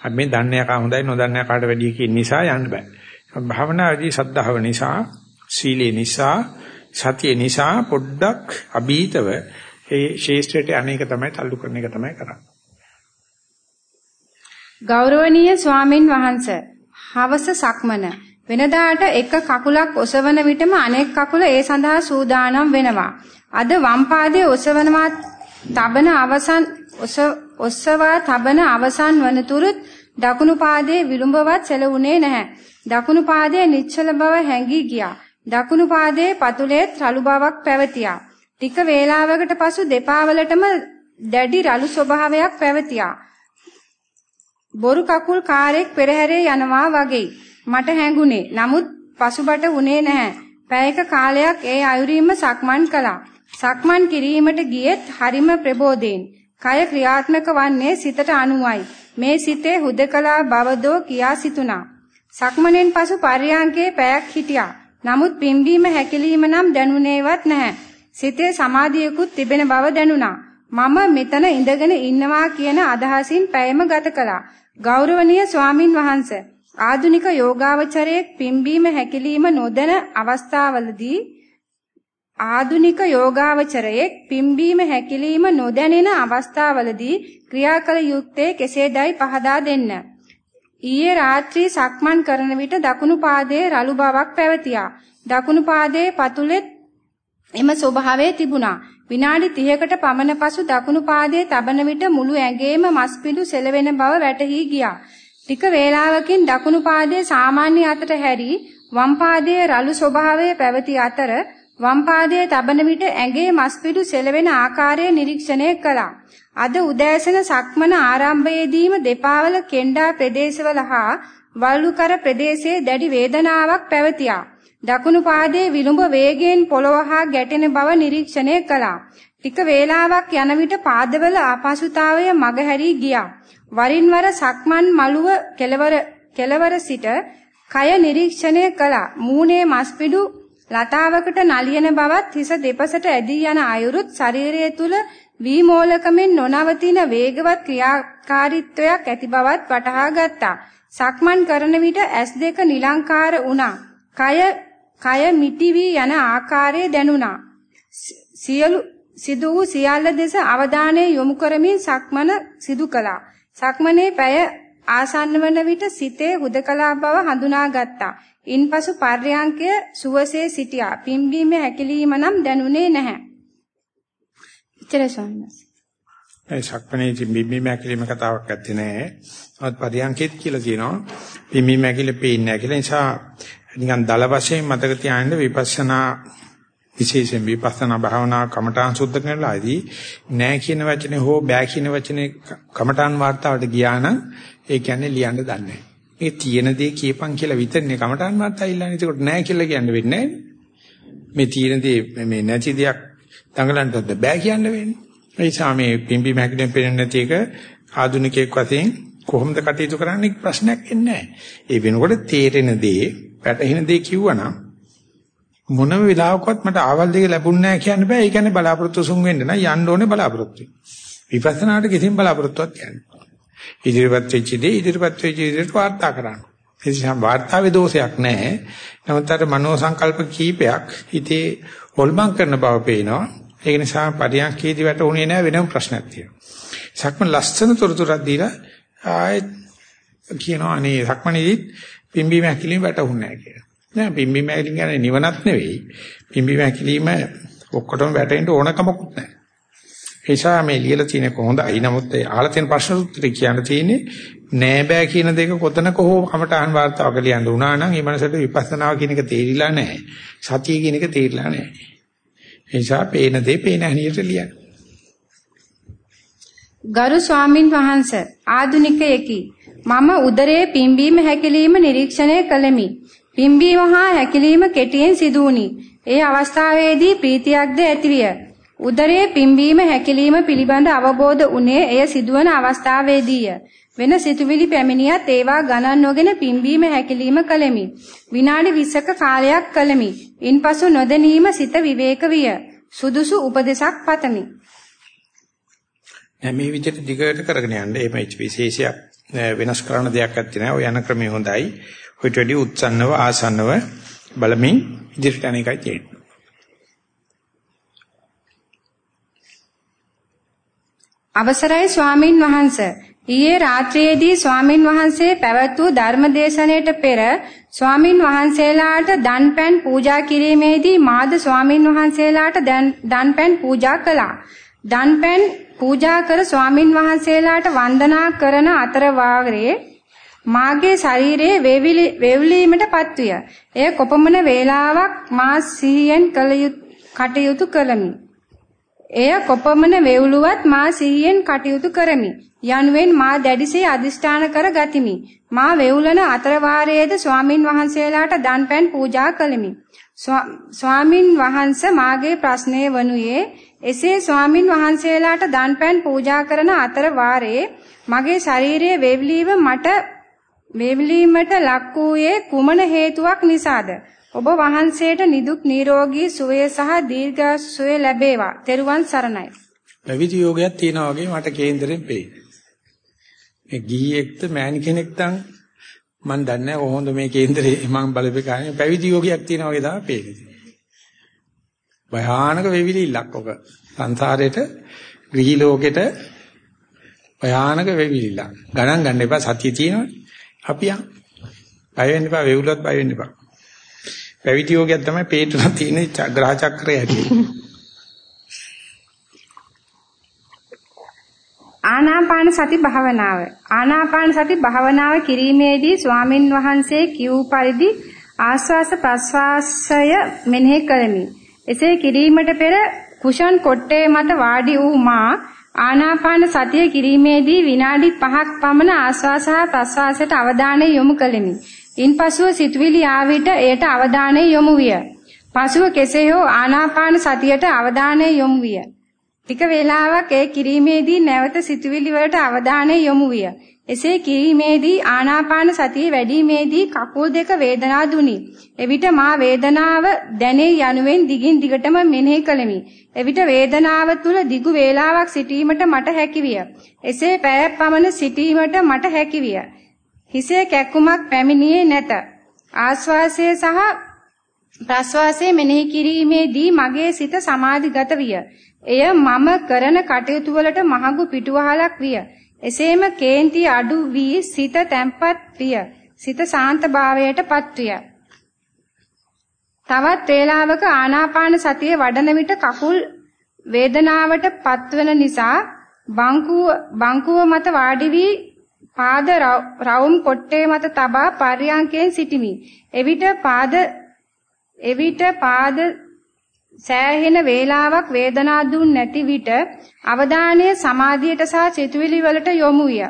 අපි මේ දන්නේ යකා හොඳයි නොදන්නේ යකාට වැඩිය කියන නිසා යන්න බෑ. භාවනාවේදී සද්ධාව නිසා, සීලේ නිසා, සතිය නිසා පොඩ්ඩක් අභීතව ඒ ශේෂ්ත්‍රයට අනේක තමයි තල්ලු කරන එක තමයි කරන්නේ. ගෞරවනීය ස්වාමින් වහන්සේ හවස සක්මන වෙනදාට එක කකුලක් ඔසවන විටම අනෙක් කකුල ඒ සඳහා සූදානම් වෙනවා. අද වම් පාදයේ ඔසවනවා තබන අවසන් ඔසවා තබන අවසන් වනතුරුත් දකුණු පාදයේ විලුඹවත් සැලුනේ නැහැ. දකුණු පාදයේ නිශ්චල බව හැඟී ගියා. දකුණු පාදයේ පතුලේ රළු බවක් පැවතියා. ටික වේලාවකට පසු දෙපා වලටම දැඩි රළු ස්වභාවයක් පැවතියා. බොරු කකුල් කාරෙක් පෙරහැරේ යනවා වගේ මට හැඟුණේ. නමුත් පසුබට උනේ නැහැ. පැයක කාලයක් ඒ අයුරින්ම සක්මන් කළා. සක්මන් කිරීමට ගියෙත් හරිම ප්‍රබෝධයෙන්. කය ක්‍රියාත්මක වන්නේ සිතට අනුවයි. මේ සිතේ හුදකලා බවදෝ කියා සිතුණා. සක්මණෙන් පසු පර්යාංකේ පැයක් හිටියා. නමුත් පිම්බීම හැකිලිම නම් දැනුනේවත් නැහැ. සිතේ සමාධියකුත් තිබෙන බව දැනුණා. මම මෙතන ඉඳගෙන ඉන්නවා කියන අදහසින් පැයම ගත කළා. ගෞරවනීය ස්වාමින් වහන්සේ ආධුනික යෝගාවචරයේ පිම්බීම හැකිලිම නොදැන අවස්ථාවලදී ආධුනික යෝගාවචරයේ පිම්බීම හැකිලිම නොදැනෙන අවස්ථාවලදී ක්‍රියා කළ යුත්තේ කෙසේදයි පහදා දෙන්න. ඊයේ රාත්‍රී සක්මන් කරන විට දකුණු පාදයේ රළු බවක් පැවතියා. දකුණු පාදයේ පතුලෙත් එම ස්වභාවය තිබුණා. විනාඩි 30කට පමණ පසු දකුණු පාදයේ තබන විට මුළු ඇඟේම මස් පිඩු සෙලවෙන බව වැටහි ගියා. ටික වේලාවකින් දකුණු පාදයේ සාමාන්‍ය අතට හැරි වම් පාදයේ රළු ස්වභාවය පැවති අතර වම් පාදයේ තබන විට ඇඟේ මස්පිඩු සෙලවෙන ආකාරය නිරීක්ෂණය කළා. අද උදෑසන සක්මන ආරම්භයේදීම දෙපාවල කෙන්ඩා ප්‍රදේශවල හා වලුකර ප්‍රදේශයේ දැඩි වේදනාවක් පැවතියා. දකුණු පාදයේ විලුඹ වේගයෙන් පොළව හා ගැටෙන බව නිරීක්ෂණය කළා. ටික වේලාවක් යන විට පාදවල අපහසුතාවය මගහැරී ගියා. වරින් වර සක්මන් මළුව කෙලවර කෙලවර සිට කය නිරීක්ෂණය කළා. මූණේ මස්පිඩු ලතාවකට නලියන බවත් හිස දෙපසට ඇදී යන අයුරුත් ශරීරය තුල වීමෝලකමෙන් නොනවතින වේගවත් ක්‍රියාකාරීත්වයක් ඇති බවත් වටහා ගත්තා. සක්මන් කරන විට S2 නිලංකාර වුණා. කය කය මිටි වී යන ආකාරය දැනුණා. සියලු සිදු වූ සියල්ල දෙස අවධානය යොමු කරමින් සක්මන සිදු කළා. සක්මනේ පැය ආසන්න වන විට සිතේ හුදකලා බව හඳුනාගත්තා. ඉන්පසු පර්යාංකය සුවසේ සිටියා. පිම්බීම හැකිලිම නම් දැනුනේ නැහැ. ඉතර ස්වාමීන් ඒ සක්මණේ බිම්බීම හැකිලිම කතාවක් ඇත්තේ නැහැ. නමුත් පර්යාංකෙත් කියලා කියනවා. බිම්බීම හැකිලි පේන්නේ නැහැ කියලා. නිසා නිකන් දල වශයෙන් මතක තියාගන්න විපස්සනා විශේෂයෙන් විපස්සනා භාවනා කමඨාන් සුද්ධ කරනලාදී නෑ කියන වචනේ හෝ බෑ කියන වචනේ කමඨාන් වාර්තාවට ගියා නම් ඒ කියන්නේ ලියන්න දන්නේ නැහැ. මේ තියෙන දේ කියපන් කියලා විතරනේ කමඨාන් වාර්තා ඉල්ලන්නේ. ඒකට නෑ කියලා කියන්න වෙන්නේ මේ තියෙන දේ මේ නැති දෙයක් දඟලන්නත් බෑ කියන්න වෙන්නේ. ඒ නිසා මේ පිම්බි මැග්නෙන් පේන්නේ නැති එක ආධුනිකයෙක් වශයෙන් කොහොමද කටයුතු කරන්නේ ප්‍රශ්නයක් එන්නේ නැහැ. ඒ වෙනකොට තේරෙන දේ, පැටහෙන දේ කිව්වනම් මොනම වෙලාවකවත් මට ආවල් දෙක ලැබුණ නැහැ කියන්න බෑ. ඒ කියන්නේ බලාපොරොත්තු සුන් වෙන්න නම් යන්න ඕනේ බලාපොරොත්තු. විපස්සනාට කිසිම බලාපොරොත්තුවක් කියන්නේ. ඉදිරිපත් වෙච්ච දේ ඉදිරිපත් වෙච්ච විදිහට වාර්තා කරන්න. ඒ නිසා වාර්තාවේ දෝෂයක් නැහැ. නමුත් අර මනෝ සංකල්ප කීපයක් හිතේ හොල්මන් කරන බව පේනවා. ඒක නිසා පරියන්කේදී වැටුනේ නැහැ වෙනම ප්‍රශ්නයක් තියෙනවා. සක්මන් ලස්සන තොරතුරක් දීලා ආයෙත් කියනවා අනේ සක්මනේදී පිම්බීම හැකිලිම වැටුන්නේ නැහැ කියලා. නෑ පිම්බීම හැකිලිම කියන්නේ නිවනක් නෙවෙයි. පිම්බීම හැකිලිම ඔක්කොටම වැටෙන්න ඕනකමකුත් නැහැ. ඒ නිසා මේ ලියලා තියෙන කොහොඳයි. නමුත් ඒ අහලා තියෙන ප්‍රශ්න උත්තරේ කියන්න තියෙන්නේ නෑ බෑ කියන දෙක කොතනක හෝ කමටහන් වාර්තාවක ලියන්න උනා නම් මේ මනසට විපස්සනාව කියන එක තේරිලා නැහැ. සතිය කියන එක තේරිලා නැහැ. ඒ නිසා පේන දේ පේන හැටියට ලියන්න. ගරු ස්වාමින් වහන්සේ ආදුනිකයෙකි මම උදරයේ පිම්බීම හැකිලිම නිරීක්ෂණය කළෙමි. පිම්බීම හා හැකිලිම කෙටියෙන් සිදු වුනි. ඒ අවස්ථාවේදී ප්‍රීතියක්ද ඇතිවිය. උදරයේ පිම්බීම හැකිලිම පිළිබඳ අවබෝධ උනේ එය සිදුවන අවස්ථාවේදීය. වෙන සිතුවිලි පැමිණියත් ඒවා ගණන් නොගෙන පිම්බීම හැකිලිම කළෙමි. විනාඩි 20ක කාලයක් කළෙමි. ඉන්පසු නොදැනීම සිත විවේක විය. සුදුසු උපදේශක් පතමි. මේ විදිහට දිගට කරගෙන යන්න එහෙම විශේෂයක් වෙනස් කරන දෙයක් නැත්තේ නෑ. ඔය යන ක්‍රමය හොඳයි. ඔයිට වැඩි උත්සන්නව ආසන්නව බලමින් ඉදිරියට යන එකයි තියෙන්නේ. අවසරයි ස්වාමින් වහන්සේ ඊයේ රාත්‍රියේදී ස්වාමින් වහන්සේ පැවැත් වූ ධර්මදේශනයට පෙර ස්වාමින් වහන්සේලාට දන්පැන් පූජා කිරීමේදී මාද ස්වාමින් වහන්සේලාට දන්පැන් පූජා කළා. දන්පැන් පූජා කර ස්වාමින් වහන්සේලාට වන්දනා කරන අතර වාග්‍රේ මාගේ ශරීරයේ වේවිලීමටපත් විය. එය කොපමණ වේලාවක් මා සිහියෙන් කටයුතු කළමි. එය කොපමණ වේවුලුවත් මා සිහියෙන් කටයුතු කරමි. යනුවෙන් මා දැඩිසේ අදිෂ්ඨාන කර ගතිමි. මා වේවුලන අතර වාරයේද ස්වාමින් වහන්සේලාට දන්පැන් පූජා කළෙමි. ස්වාමින් වහන්සේ මාගේ ප්‍රශ්නය වනුයේ එසේ ස්වාමින් වහන්සේලාට දන්පැන් පූජා කරන අතර වාරයේ මගේ ශාරීරියේ වේවිලීම මට වේවිලීමට ලක් වූයේ කුමන හේතුවක් නිසාද? ඔබ වහන්සේට නිදුක් නිරෝගී සුවය සහ දීර්ඝාසුවය ලැබේවා. තෙරුවන් සරණයි. පැවිදි යෝගයක් තියෙනවා වගේ මට කේන්දරෙන් පේනවා. මේ ගිහියෙක්ද මෑණි කෙනෙක්ද මම දන්නේ නැහැ කොහොමද මේ කේන්දරේ මම බලපෑකේ පැවිදි යෝගයක් තියෙනවා වගේ තමයි පේන්නේ. භයානක වෙවිලිල්ලක් ඔක. සංසාරේට ගිහි ලෝකෙට භයානක වෙවිලිල්ලක්. ගණන් ගන්න එපා සතිය තියෙනවනේ. අපි යන්. බය වෙන්න එපා වෙවුලවත් බය වෙන්න එපා. පැවිදි යෝගයක් තමයි පේටුණා තියෙන ග්‍රහ චක්‍රය ඇති. ආනාපාන සති භාවනාව ආනාපාන සති භාවනාව කිරීමේදී ස්වාමින් වහන්සේ කියූ පරිදි ආස්වාස ප්‍රස්වාසය මෙනෙහි කරමි. එසේ කිරීමට පෙර කුෂන් කොට්ටේ මත වාඩි වූ මා ආනාපාන සතිය කිරීමේදී විනාඩි 5ක් පමණ ආස්වාස හා ප්‍රස්වාසයට අවධානය යොමු කළෙමි. ඉන්පසුව සිතුවිලි ආවිට එයට අවධානය යොමු විය. පසුව කෙසේ හෝ ආනාපාන සතියට අවධානය යොමු විය. ටික වේලාවක් ඒ කිරීමේදී නැවත සිතුවිලි වලට අවධානය යොමු විය. එසේ කිරීමේදී ආනාපාන සතිය වැඩිීමේදී කකුල් දෙක වේදනා දුනි. එවිට මා වේදනාව දැනේ යනුවෙන් දිගින් දිගටම මෙනෙහි කළෙමි. එවිට වේදනාව තුල දිගු වේලාවක් සිටීමට මට හැකිවිය. එසේ පැයක් පමණ සිටීමට මට හැකිවිය. හිසේ කැක්කුමක් පැමිණියේ නැත. ආශ්වාසය සහ ප්‍රශ්වාසය මෙනෙහි කිරීමේදී මගේ සිත සමාධිගත විය. එය මම කරන කටයුතු වලට මහඟු පිටුවහලක් විය. එසේම කේන්ති අඩු වී සිත තැම්පත් විය. සිත සාන්තභාවයටපත් විය. තවත් වේලාවක ආනාපාන සතිය වඩන විට කකුල් වේදනාවට පත්වන නිසා බංකුව බංකුව මත වාඩි වී පාද රවුම් කොට්ටේ මත තබා පර්යංකයෙන් සිටිමි. එවිට පාද එවිට පාද සෑහෙන වේලාවක් වේදනා දුන් නැති විට අවධානය සමාධියට සහ චිතුවිලි වලට යොමු විය.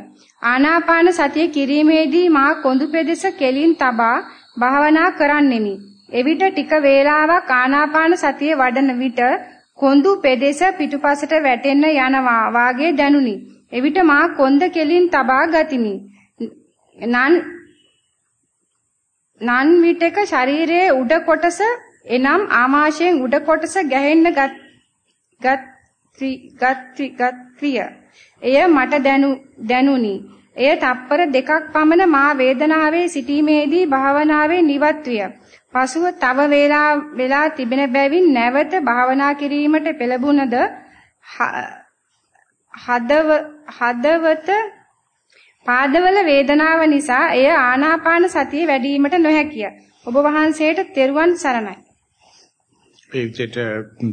ආනාපාන සතිය කිරීමේදී මා කොඳු පෙදෙස කෙලින් තබා භාවනා කරන්නෙමි. එවිට ටික වේලාවක් ආනාපාන සතිය වඩන විට කොඳු පෙදෙස පිටුපසට වැටෙන්න යනවා වාගේ දැනුනි. එවිට මා කොන්ද කෙලින් තබා ගතිමි. නන් නන් විටක ශරීරයේ උඩ කොටස එනම් ආමාශයෙන් උඩ කොටස ගැහෙන්න ගත් ගත්‍රිය. එය මට දැනුනි. එය තප්පර දෙකක් පමණ මා වේදනාවේ සිටීමේදී භාවනාවේ නිවත් විය. පසුව තව වේලා වෙලා තිබෙන බැවින් නැවත භාවනා කිරීමට පෙළඹුණද හදව හදවත පාදවල වේදනාව නිසා එය ආනාපාන සතිය වැඩිවීමට නොහැකිය. ඔබ වහන්සේට තෙරුවන් සරණයි. ඒ විදිහට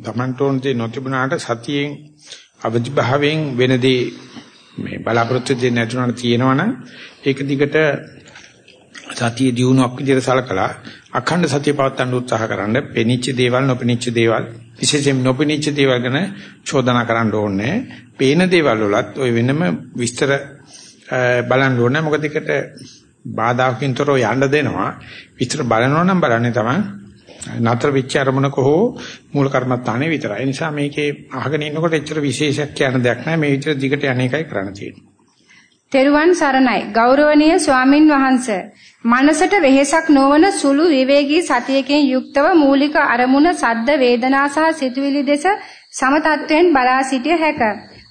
තමන්ටෝන් දේ නොතිබුණාට සතියෙන් අවදි භාවයෙන් වෙනදී මේ බලාපොරොත්තු දෙන්නේ නැතුණාට තියෙනවනම් ඒක දිගට සතිය දියුණුවක් විදිහට සලකලා අඛණ්ඩ සතිය පවත්වන්න උත්සාහ කරන්න පෙනිච්ච දේවල් නොපෙනිච්ච දේවල් විශේෂයෙන් නොපෙනිච්ච දේවල් ගැන චෝදනා කරන්න ඕනේ. පේන දේවල් වලත් ওই වෙනම විස්තර බලන්න ඕනේ. මොකද ඒකට බාධාකින්තරෝ යන්න දෙනවා. විතර බලනවා නම් බලන්නේ තමයි නතර වෙච්ච අරමුණක හෝ මූල කර්මත්තානේ විතරයි. ඒ නිසා මේකේ අහගෙන ඉන්නකොට එච්චර විශේෂයක් කියන දෙයක් නැහැ. මේ විතර දිගට යන්නේකයි කරන්න තියෙන්නේ. තෙරුවන් සරණයි. ගෞරවනීය ස්වාමින් වහන්සේ. මනසට වෙහෙසක් නොවන සුළු විවේකී සතියකින් යුක්තව මූලික අරමුණ සද්ද වේදනා සහ සිතුවිලි දෙස සමතත්වයෙන් බලා සිටිය හැක.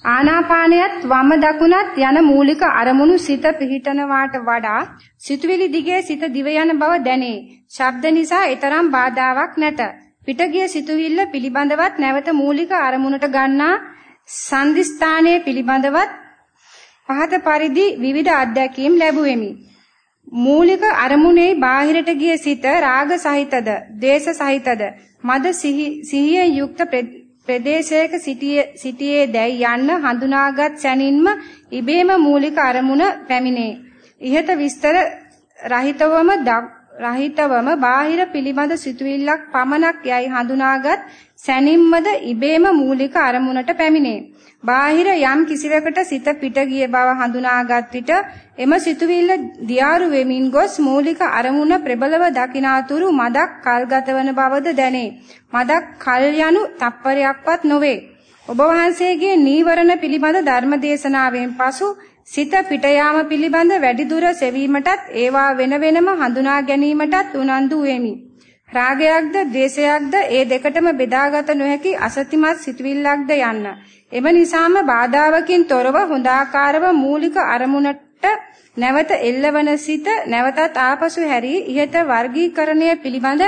ආනාපානයත් වම දකුණත් යන මූලික අරමුණු සිත පිහිටනවාට වඩා සිතුවිලි දිගේ සිත දිව යන බව දැනේ. ශබ්ද නිසා ඊතරම් බාධාවක් නැත. පිටගිය සිතුවිල්ල පිළිබඳවත් නැවත මූලික අරමුණට ගන්නා සංදිස්ථානයේ පිළිබඳවත් පහත පරිදි විවිධ අත්දැකීම් ලැබුවෙමි. මූලික අරමුණේ බාහිරට ගිය සිත රාග සහිතද, දේශ සහිතද, මද සිහියෙන් යුක්ත ප්‍රදේශයක සිටියේ දැයි යන්න හඳුනාගත් සැනින්ම ඉබේම මූලික අරමුණ පැමිණේ. ইহත විස්තර රහිතවම රහිතවම බාහිර පිළිබඳ සිතුවිල්ලක් පමණක් යයි හඳුනාගත් සැනින්මද ඉබේම මූලික අරමුණට පැමිණේ. බාහිර යම් කිසිවකට සිත පිට ගිය බව හඳුනාගත් විට එම සිතුවිල්ල දියාරු වෙමින් ගොස් මූලික අරමුණ ප්‍රබලව දකිනාතුරු මදක් කල්ගතවන බවද දැනේ. මදක් කල් යනු තප්පරයක්වත් නොවේ. ඔබ වහන්සේගේ නීවරණ පිළිබඳ ධර්ම දේශනාවෙන් පසු සිත පිට යාම පිළිබඳ වැඩිදුර සෙවීමටත් ඒවා වෙන වෙනම හඳුනා ගැනීමටත් උනන්දු වෙමි. රාගයක්ද ද්වේෂයක්ද ඒ දෙකටම බෙදාගත නොහැකි අසතිමත් සිතුවිල්ලක්ද යන්න. එම නිසාම බාධාවකින් තොරව හොඳාකාරව මූලික අරමුණට නැවත එල්ලවන සිත නැවතත් ආපසු හැරී ඉහත වර්ගීකරණය පිළිබඳ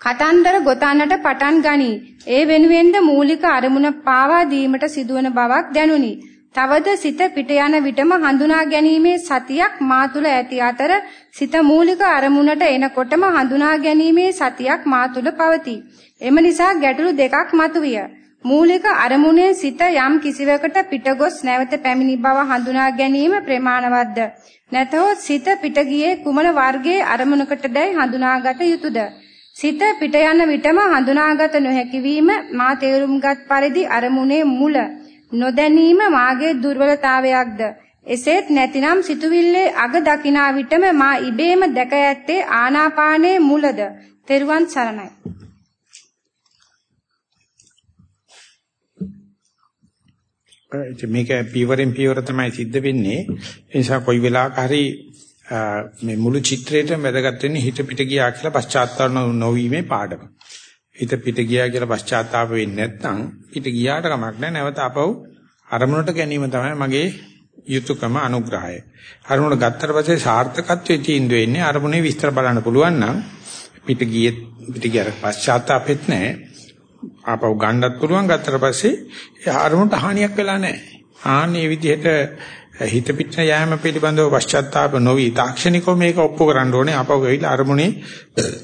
කතන්දර ගොතන්නට පටන් ගනී. ඒ වෙනුවෙන්ද මූලික අරමුණ පාවා දීමට සිදුවන බවක් දැනුනි. තවද සිත පිට යන විටම හඳුනා ගැනීමේ සතියක් මා තුල ඇති අතර සිත මූලික අරමුණට එනකොටම හඳුනා ගැනීමේ සතියක් මා තුල පවතී. එම නිසා ගැටලු දෙකක් මතුවිය. මූලික අරමුණේ සිත යම් කිසිවකට පිටගොස් නැවත පැමිණි බව හඳුනා ගැනීම ප්‍රමාණවත්ද නැතහොත් සිත පිට ගියේ කුමන වර්ගයේ අරමුණකටදයි හඳුනාගත යුතුයද සිත පිට යන විටම හඳුනාගත නොහැකි වීම මා තේරුම්ගත් පරිදි අරමුණේ මුල නොදැනීම මාගේ දුර්වලතාවයක්ද එසේත් නැතිනම් සිතුවිල්ලේ අග දකිනා විටම මා ඉබේම දැක ඇත්තේ ආනාපානයේ මුලද තෙරුවන් සරණයි මේක පීවරෙන් පීවර තමයි සිද්ධ වෙන්නේ. ඒ නිසා කොයි වෙලාවක හරි මේ මුළු චිත්‍රයේම වැදගත් වෙන්නේ හිත පිට ගියා කියලා පශ්චාත්තාප නොවීමේ පාඩම. හිත පිට ගියා කියලා පශ්චාත්තාප වෙන්නේ නැත්නම් පිට ගියාට කමක් නැහැ. නැවත අපව අරමුණට ගැනීම තමයි මගේ යුතුයකම අනුග්‍රහය. අරමුණ ගත්තට පස්සේ සාර්ථකත්වයේ තීන්දුව වෙන්නේ අරමුණේ විස්තර බලන්න පුළුවන් නම් පිට ගියේ පිට ගියාට පශ්චාත්තාපෙත් නැහැ. ආපහු ගන්නත් පුළුවන් ගත්තට පස්සේ ඒ ආරමුණට හානියක් වෙලා නැහැ. ආන්නේ විදිහට හිත පිට යෑම පිළිබඳව පශ්චාත්තාප නොවි තාක්ෂණිකව මේක ඔප්පු කරන්න ඕනේ. ආපහු ගිහිල්ලා අරමුණේ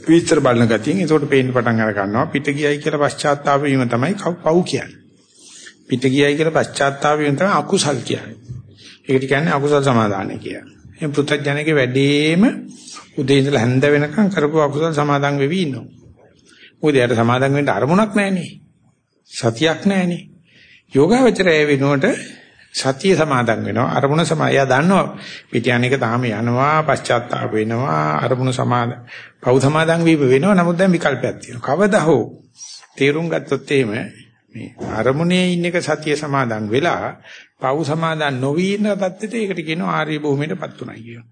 විස්තර බලන ගතියෙන් ඒකට පේන්න පටන් අර ගන්නවා. පිට ගියයි කියලා පශ්චාත්තාප වීම තමයි පව් කියන්නේ. පිට ගියයි කියලා පශ්චාත්තාප වීම තමයි අකුසල් කියන්නේ. ඒකට කියන්නේ අකුසල් සමාදානය කියන්නේ. මේ පෘථග්ජනකේ වැඩිම උදේ ඉඳලා හැන්ද වෙනකන් කරපු අකුසල් සමාදන් වෙවි ඉන්නවා. මොකද යාට සමාදන් වෙන්න අරමුණක් නැහනේ. සතියක් නැහනේ. යෝගාවචරය වෙනුවට සතිය සමාදන් වෙනවා අරමුණ සමාය දන්නවා පිටියන එක තාම යනවා පශ්චාත්තාප වෙනවා අරමුණ සමාද පව් සමාදන් වීම වෙනවා. නමුත් දැන් විකල්පයක් තියෙනවා. කවදා හෝ තේරුම් ගත්තොත් එහෙම මේ අරමුණේ ඉන්න එක සතිය සමාදන් වෙලා පව් සමාදන් නොවි ඉන්න තත්ත්වෙට ඒකට කියනවා ආර්ය භූමියටපත් උනායි කියනවා.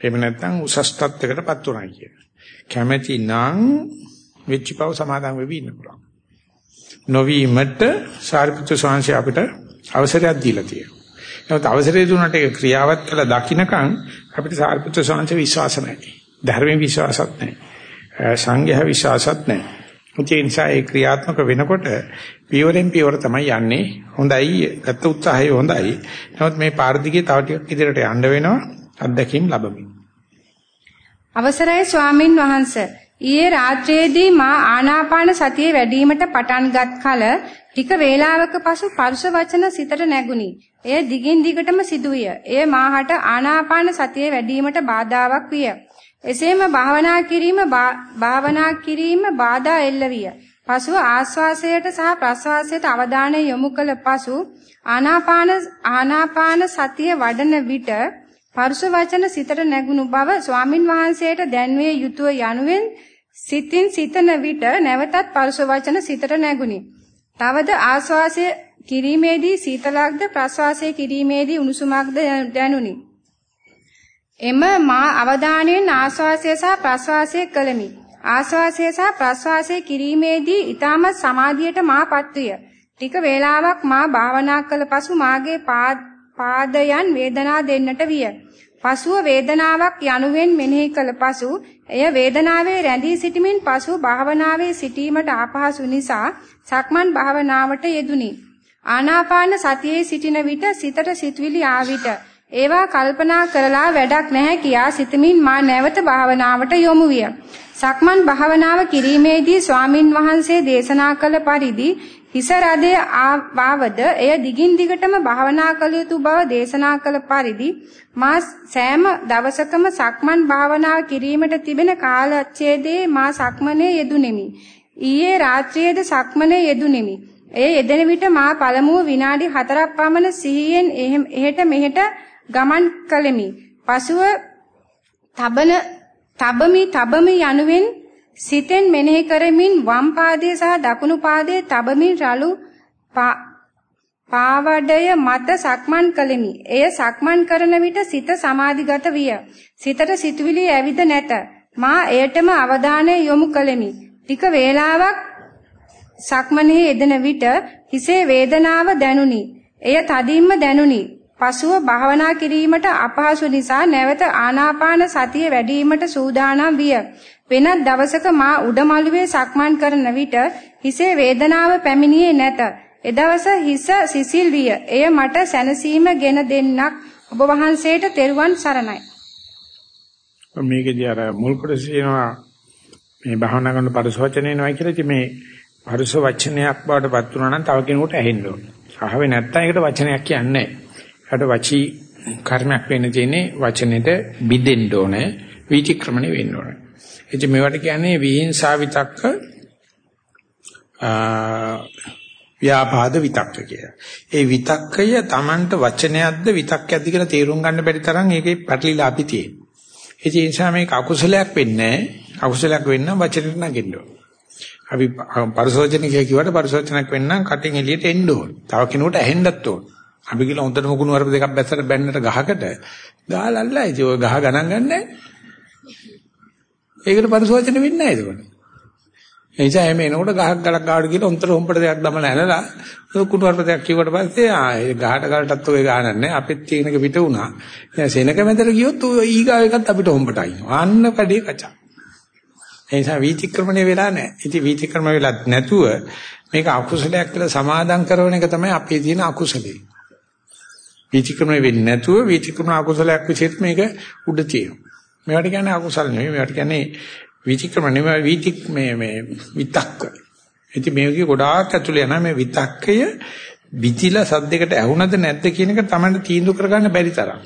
එහෙම නැත්නම් උසස් තත්ත්වයකටපත් උනායි කියනවා. කැමැති නම් වෙච්ච පව සමාදන් වෙවි ඉන්න පුළුවන්. නොවීමට සාරිපුත්‍ර ස්වාමීන් අපිට අවසරයක් දීලා තියෙනවා. නමුත් අවසරය දුන්නට ඒක ක්‍රියාවත් කළ දකින්නකන් අපිට සාරිපුත්‍ර ස්වාමීන් විශ්වාස නැහැ. ධර්මයේ විශ්වාසත් නැහැ. සංඝයා විශ්වාසත් නැහැ. ඒ නිසා ඒ ක්‍රියාත්මක වෙනකොට පියවරෙන් පියවර තමයි යන්නේ. හොඳයි, ගත උත්සාහය හොඳයි. නමුත් මේ පාර දිගේ තව ටිකක් ඉදිරියට යන්න වෙනවා අත්දැකීම් ලැබමින්. අවසරයි ස්වාමින් වහන්සේ ඊයේ රාත්‍රියේදී මා ආනාපාන සතිය වැඩිවීමට පටන්ගත් කල ටික වේලාවක පසු පරුෂ වචන සිතට නැගුණි. එය දිගින් දිගටම සිදුවිය. එය මාහට ආනාපාන සතිය වැඩිවීමට බාධාවක් විය. එසේම භාවනා කිරීම භාවනා කිරීම බාධා එල්ල විය. පසුව ආස්වාසයට සහ ප්‍රස්වාසයට අවධානය යොමු කළ පසු ආනාපාන ආනාපාන සතිය වඩන විට පරුෂ වචන සිතට නැගුණු බව ස්වාමින් වහන්සේට දැන්වේ යුතුය යනුවෙන් සිතින් සිතන විට නැවතත් පරුෂ වචන සිතට නැගුණි. තවද ආස්වාසය කිරීමේදී සීතලක්ද ප්‍රස්වාසය කිරීමේදී උණුසුමක්ද දැනුනි. එම මා අවධානයෙන් ආස්වාසය සහ ප්‍රස්වාසය කළමි. ආස්වාසය සහ ප්‍රස්වාසය කිරීමේදී ඊටම සමාධියට මාපත් විය. ටික වේලාවක් මා භාවනා කළ පසු මාගේ පාදයන් වේදනා දෙන්නට විය. පසුව වේදනාවක් යනුවෙන් මෙනෙහි කළ පසු එය වේදනාවේ රැඳී සිටමින් පසු භාවනාවේ සිටීමට අපහසු නිසා සක්මන් භාවනාවට යෙදුනි. ආනාපාන සතියේ සිටින විට සිතට සිතුවිලි ආවිත ඒවා කල්පනා කරලා වැඩක් නැහැ කියා සිතමින් මා නැවත භාවනාවට යොමු විය. සක්මන් භාවනාව කිරීමේදී ස්වාමින් වහන්සේ දේශනා කළ පරිදි හිස රදයේ ආවද එය දිගින් දිගටම භාවනා කළ යුතු බව දේශනා කළ පරිදි මා සෑම දවසකම සක්මන් භාවනාව කිරීමට තිබෙන කාලච්ඡේදයේ මා සක්මනේ යෙදුණෙමි. ඊයේ රාත්‍රියේද සක්මනේ යෙදුණෙමි. එය යෙදෙන විට මා පළමුව විනාඩි 4ක් පමණ සිහියෙන් එහෙට මෙහෙට ගමන් කළෙමි. පසුව තබන තබමි තබමි යනුවෙන් සිතෙන් මෙනෙහි කරමින් වම් පාදයේ සහ දකුණු පාදයේ තබමින් රළු පාවඩය මත සක්මන් කළෙමි. එය සක්මන් කරන විට සිත සමාධිගත විය. සිතට සිතුවිලි ඇවිද නැත. මා එයටම අවධානය යොමු කළෙමි. ටික වේලාවක් සක්මනේ යෙදෙන විට හිසේ වේදනාව දැනුනි. එය තදින්ම දැනුනි. පසුව භාවනා කිරීමට අපහසු නිසා නැවත ආනාපාන සතිය වැඩිවීමට සූදානම් විය. වෙනත් දවසක මා උඩමළුවේ සක්මන් කරන විට හිසේ වේදනාව පැමිණියේ නැත. එදවස හිස සිසිල් විය. එය මට සැනසීම ගෙන දෙන්නක් ඔබ වහන්සේට තෙරුවන් සරණයි. මේකදී අර මුල් කොටස කියනවා මේ භාවනා කරන පරිසවචනේ නයි කියලා ඉතින් මේ පරිස වචනයක් බවට පත් වුණා නම් තව කෙනෙකුට ඇහෙන්න ඕන. අහවේ නැත්තම් ඒකට වචනයක් කියන්නේ නැහැ. ඒකට වචී කර්මයක් වෙන්න තියෙන්නේ වචනෙට බිඳෙන්න ඕනේ විචක්‍රමණය වෙන්න ඕනේ. ඉතින් මේවට කියන්නේ විහිංසා විතක්ක ව්‍යාපාද විතක්ක කියලා. ඒ විතක්කය Tamanට වචනයක්ද විතක්කයක්ද කියලා තේරුම් ගන්න බැරි තරම් ඒකේ පැටලිලා අපි තියෙනවා. ඒ නිසා මේක අකුසලයක් වෙන්නේ නැහැ. අකුසලයක් වෙන්න වචනෙට නගින්න ඕනේ. අපි පරිසෝචනික කියවට පරිසෝචනයක් වෙන්න කටින් එළියට එන්න ඕනේ. තව කෙනෙකුට ඇහෙන්නත් ඕනේ. අපි කියලා හොඳට මුකුණු වරප දෙකක් බැස්සට බැන්නට ගහකට දාලල්ලා ඉතින් ඔය ගහ ගණන් ගන්නෑ. ඒකට පරිසවචන වෙන්නේ නැහැ ඒකට. ඒ නිසා එමේ එනකොට ගහක් ගලක් ගාවට කියලා උන්තර හොම්පට දෙයක් දමලා ඇනලා කුණු වරප දෙකක් කිව්වට පස්සේ ආ ඒ ගහට ගලටත් ඔය ගානක් නැහැ. අපිත් තියෙනක පිට වුණා. දැන් සෙනක මැදට ගියොත් ඔය ඊගාව එකත් අපිට හොම්පට අයින්නවා. අන්න කඩේ කචා. ඒ නිසා වීතික්‍රමණය වෙලා නැහැ. ඉතින් වීතික්‍රම වෙලත් නැතුව මේක අකුසලයක් කියලා සමාදම් කරන එක තමයි අපේ තියෙන අකුසලේ. වීතික්‍රමණය වෙන්නේ නැතුව වීතික්‍රමණ අකුසලයක් විදිහට මේක උඩ තියෙනවා. මේවට කියන්නේ අකුසල නෙවෙයි මේවට කියන්නේ වීතික්‍රමණ නෙවෙයි වීතික් මේ මේ විතක්ක. ඉතින් මේකේ ගොඩාක් ඇතුළේ යනවා මේ විතක්කය විදිලා සද්දයකට ඇහුණද නැද්ද කියන එක තමයි තීන්දුව කරගන්න බැරි තරම්.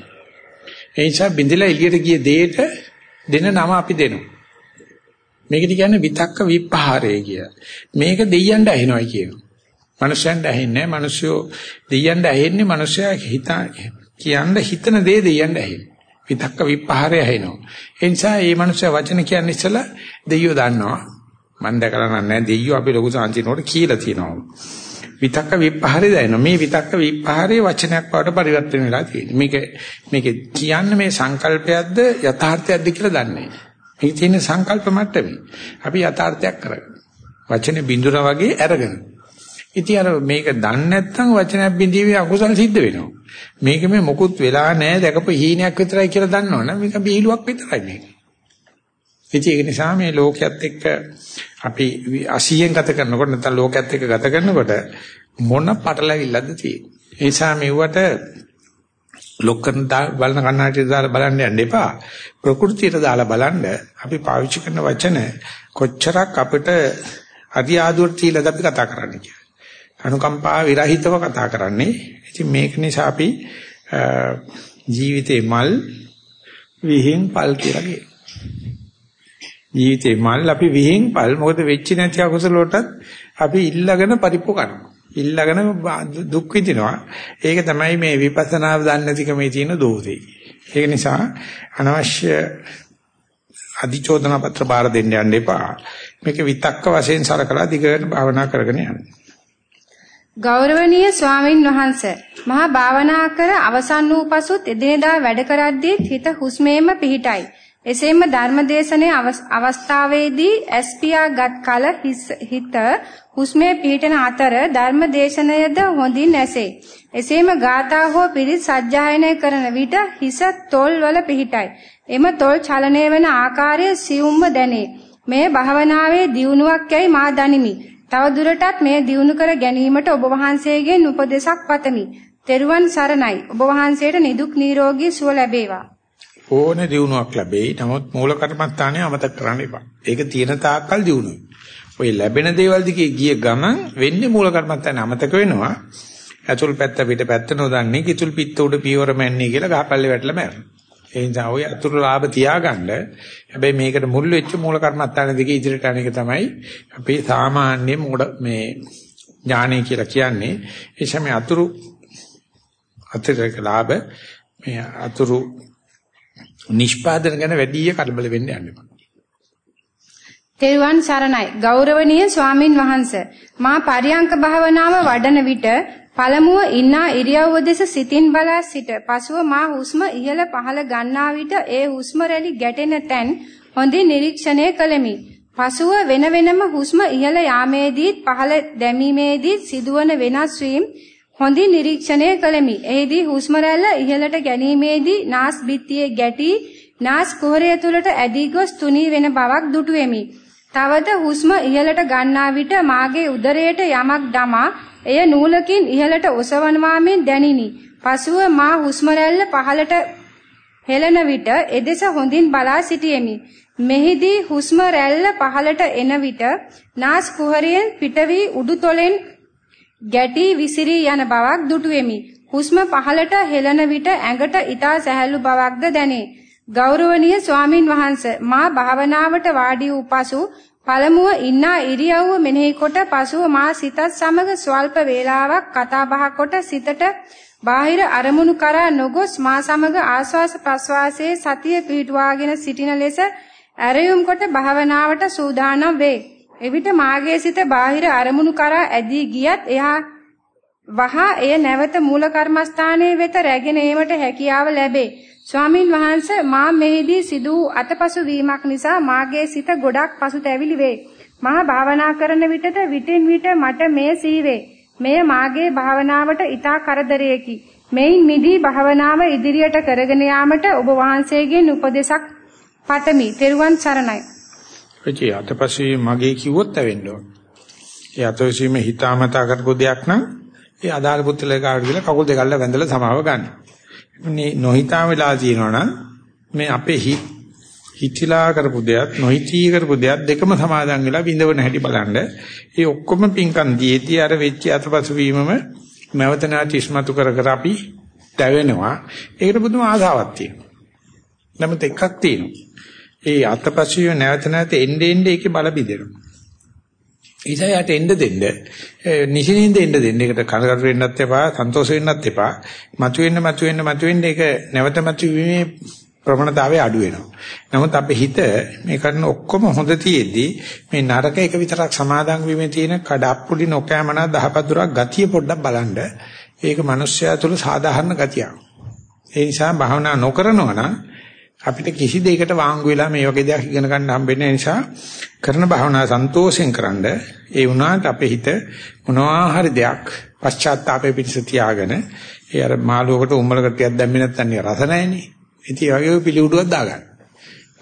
ඒ නිසා බින්දලා එළියට ගිය දෙයට දෙන නම අපි දෙනවා. මේකද කියන්නේ විතක්ක විපහාරය කිය. මේක දෙයයන්ට ඇහෙනවයි කියනවා. මනුෂයන්ට ඇහෙන්නේ නැහැ. මිනිස්සු දෙයයන්ට ඇහෙන්නේ මිනිසයා හිත කියන්න හිතන දේ දෙයයන්ට ඇහෙන්නේ. විතක්ක විපහාරය ඇහෙනවා. ඒ නිසා මේ මිනිස්සයා වචන කියන්නේ ඉස්සලා දෙයියෝ දන්නවා. මම දැකලා නැහැ දෙයියෝ අපි ලොකු සාන්තිනෝට කියලා තියෙනවා. විතක්ක විපහාරය දැනෙනවා. මේ විතක්ක විපහාරයේ වචනයක් බවට පරිවර්තන වෙලා තියෙනවා. මේක මේක කියන්නේ මේ සංකල්පයක්ද යථාර්ථයක්ද කියලා දන්නේ නැහැ. මේ තියෙන සංකල්ප මට්ටමේ අපි යථාර්ථයක් කරගන්න. වචනේ බිඳුර වගේ අරගෙන ඉතින් අර මේක දන්නේ නැත්නම් වචනයක් බිඳීමේ අකුසල සිද්ධ වෙනවා. මේක මේ මොකුත් වෙලා නැහැ දැකපු හීනයක් විතරයි කියලා දන්නවනම් මේක බීලුවක් විතරයි මේක. ඉතින් ඒක නිසා මේ ලෝකයේත් එක්ක අපි 80න් ගත කරනකොට නැත්නම් ලෝකයේත් එක්ක ගත කරනකොට මොන පටලැවිල්ලක්ද තියෙන්නේ. ඒ නිසා මෙවට ලොක්කන බලන කන්නාටියට දාලා බලන්න යන්න එපා. ප්‍රകൃතියට දාලා බලන්න අපි පාවිච්චි කරන වචන කොච්චරක් අපිට අධි ආදුවට තියලාද අපි කතා කරන්නේ කියලා. අනුකම්පා විරහිතව කතා කරන්නේ. ඉතින් මේක නිසා අපි ජීවිතේ මල් විහිං පල් කියලා කියනවා. ජීවිතේ මල් අපි විහිං පල් මොකද වෙච්ච නැති අකුසල වලටත් අපි ඉල්ලගෙන පරිප්පු කරනවා. ඉල්ලගෙන දුක් විඳිනවා. ඒක තමයි මේ විපස්සනාව දන්නේ නැතිකමේ තියෙන දෝෂේ. ඒක නිසා අනවශ්‍ය අධිචෝදන පත්‍ර බාර දෙන්න යන්න එපා. මේක විතක්ක වශයෙන් සලකලා දිගට භාවනා කරගෙන යන්න. ගෞරවනීය ස්වාමින් වහන්සේ මහා භාවනා කර අවසන් වූ පසුත් එදිනෙදා වැඩ කරද්දී හිත හුස්මේම පිහිටයි. එසේම ධර්මදේශනයේ අවස්ථාවේදී ඇස්පියාගත් කල හිත හුස්මේ පිහිටන අතර ධර්මදේශනයද හොඳින් ඇසේ. එසේම ගාථා හෝ පිරිත් සජ්ජායනය කරන විට හිස තොල් වල පිහිටයි. එම තොල් චලනය වන ආකාරය සියුම්ව දැනේ. මේ භාවනාවේ දියුණුවක් යයි මා දනිමි. තව දුරටත් මේ දියුණු කර ගැනීමට ඔබ වහන්සේගෙන් උපදෙසක් පතමි. තෙරුවන් සරණයි. ඔබ වහන්සේට නිදුක් නිරෝගී සුව ලැබේවා. ඕනේ දියුණුවක් ලැබෙයි. නමුත් මූල කර්මස්ථානය අමතක කරන්න එපා. ඒක තියෙන තාක්කල් දියුණුවයි. ඔය ලැබෙන දේවල් දිගේ ගිය ගමන් වෙන්නේ මූල කර්මස්ථානේ අමතක වෙනවා. ඇතුල් පැත්ත පිට පැත්ත නොදන්නේ කිතුල් පිට උඩ පියවර මැන්නේ කියලා ගහපල්ලේ වැටලා මැරෙනවා. ඒ නිසා ඔය අතුරු ලාභ තියාගන්න හැබැයි මේකට මුල් වෙච්ච මූල කර්මත්තාන දිගේ ඉදිරියට යන එක තමයි අපේ සාමාන්‍ය මොඩ මේ ඥානය කියලා කියන්නේ. ඒ සමේ අතුරු අතිරේක ලාභ මේ අතුරු නිෂ්පාදන ගැන වැඩි කලබල වෙන්න යන්න එපා. තෙරුවන් සරණයි ගෞරවනීය ස්වාමින් වහන්සේ මා පරියංක භාවනාව වඩන විට පළමුව ඉන්නා ඉරියව්ව දෙස සිතින් බලා සිට පසුව මා හුස්ම ඉහළ පහළ ගන්නා විට ඒ හුස්ම රැලි ගැටෙන තැන් හොඳින් නිරීක්ෂණය කළෙමි. පසුව වෙන වෙනම හුස්ම ඉහළ යාමේදීත් පහළ දැමීමේදීත් සිදුවන වෙනස් වීම හොඳින් නිරීක්ෂණය කළෙමි. එෙහිදී හුස්ම රැල්ල ඉහළට ගැනීමේදී නාස් බිත්තියේ ගැටි නාස් කුහරය තුලට ඇදී ගොස් තුනී වෙන බවක් දුටුවෙමි. තවද හුස්ම ඉහළට ගන්නා විට මාගේ උදරයට යමක් දමා එය නූලකින් ඉහළට ඔසවනවා මෙන් දැනිනි. පසුව මා හුස්ම රැල්ල පහළට හෙළන විට එදෙස හොඳින් බලා සිටියෙමි. මෙහිදී හුස්ම රැල්ල පහළට එන විට නාස් කුහරයෙන් පිට වී උඩුතොලෙන් ගැටි විසිරී යන බවක් දුටුවෙමි. හුස්ම පහළට හෙළන විට ඇඟට ඊතා සැහැල්ලු බවක්ද දැනේ. ගෞරවනීය ස්වාමින් වහන්සේ මා භාවනාවට වාඩි වූ පසු පළමුව ඉන්නා ඉරියව්ව මෙනෙහි කොට පසුව මා සිතත් සමග ස්වල්ප වේලාවක් කතා බහ කොට සිතට බාහිර අරමුණු කරා නොගොස් මා සමග ආස්වාස ප්‍රස්වාසයේ සතිය පිහිටුවාගෙන සිටින ලෙස ඇරයුම් කොට භාවනාවට සූදානම් වේ. එවිට මාගේ සිත බාහිර අරමුණු කරා ඇදී ගියත් එහා වහා එය නැවත මූල කර්මස්ථානයේ වෙත රැගෙන ඒමට හැකියාව ලැබේ. ස්වාමින් වහන්සේ මා මෙහිදී සිදු වූ අතපසු වීමක් නිසා මාගේ සිත ගොඩක් පසුතැවිලි වේ. මා භාවනා කරන විටද විටින් විට මට මේ සීවේ. මෙය මාගේ භාවනාවට ඊටා කරදරයකි. මෙයින් මිදී භාවනාව ඉදිරියට කරගෙන යාමට ඔබ වහන්සේගෙන් උපදෙසක් පතමි. තෙරුවන් සරණයි. එචි අතපසු මගේ කිව්වොත් ඇවෙන්න ඕන. ඒ අතපසුම හිතාමතා කරපු දෙයක් නම් ඒ අදාළ පුත්‍රලේ කාට කියලා කකුල් දෙක අල්ල වැඳලා සමාව ගන්න. මේ නොහිතා වෙලා තියෙනවනම් මේ අපේ හිත හිතිලා කරපු දෙයක් නොහිතී කරපු දෙයක් දෙකම සමාදන් වෙලා විඳවන හැටි බලන්න. ඒ ඔක්කොම පින්කම් දීදී අර වෙච්ච අතපසු වීමම නැවත නැවත ඉස්මතු කර කර අපි දැවෙනවා. ඒකට බුදුම ආසාවක් තියෙනවා. නමුත් එකක් තියෙනවා. ඒ අතපසු නැවත නැවත එන්නේ එන්නේ ඒකේ බල බිඳෙනවා. ඉතින් එන්න දෙන්න නිසින්ින්ද එන්න දෙන්න. ඒකට කනකට වෙන්නත් එපා, සන්තෝෂ වෙන්නත් එපා. මතුවෙන්න මතුවෙන්න මතුවෙන්න ඒක නැවත මතුවීමේ ප්‍රවණතාවය අඩු වෙනවා. නමුත් අපේ හිත මේ කරන ඔක්කොම හොඳ තියෙද්දි මේ නරක එක විතරක් සමාදන් වීමේ තියෙන කඩප්පුලි නොකෑමනා දහපදුරක් ගතිය පොඩ්ඩක් බලන්න. ඒක මිනිස්යා තුළ සාධාරණ ගතියක්. ඒ නිසා භාවනා නොකරනවා නම් අපිට කිසි දෙයකට වාංගු වෙලා මේ වගේ දෙයක් ඉගෙන ගන්න හම්බෙන්නේ නිසා කරන භාවනා සන්තෝෂෙන් කරන්ඩ ඒ වුණාට අපේ හිත මොනවා හරි දෙයක් පශ්චාත්තාපේ පිටස තියාගෙන ඒ අර මාළුවකට උම්මලකට ටිකක් දැම්මේ නැත්නම් රස නැහෙනේ. ඉතින් ඒ වගේ පිළිඋඩුවක් දාගන්න.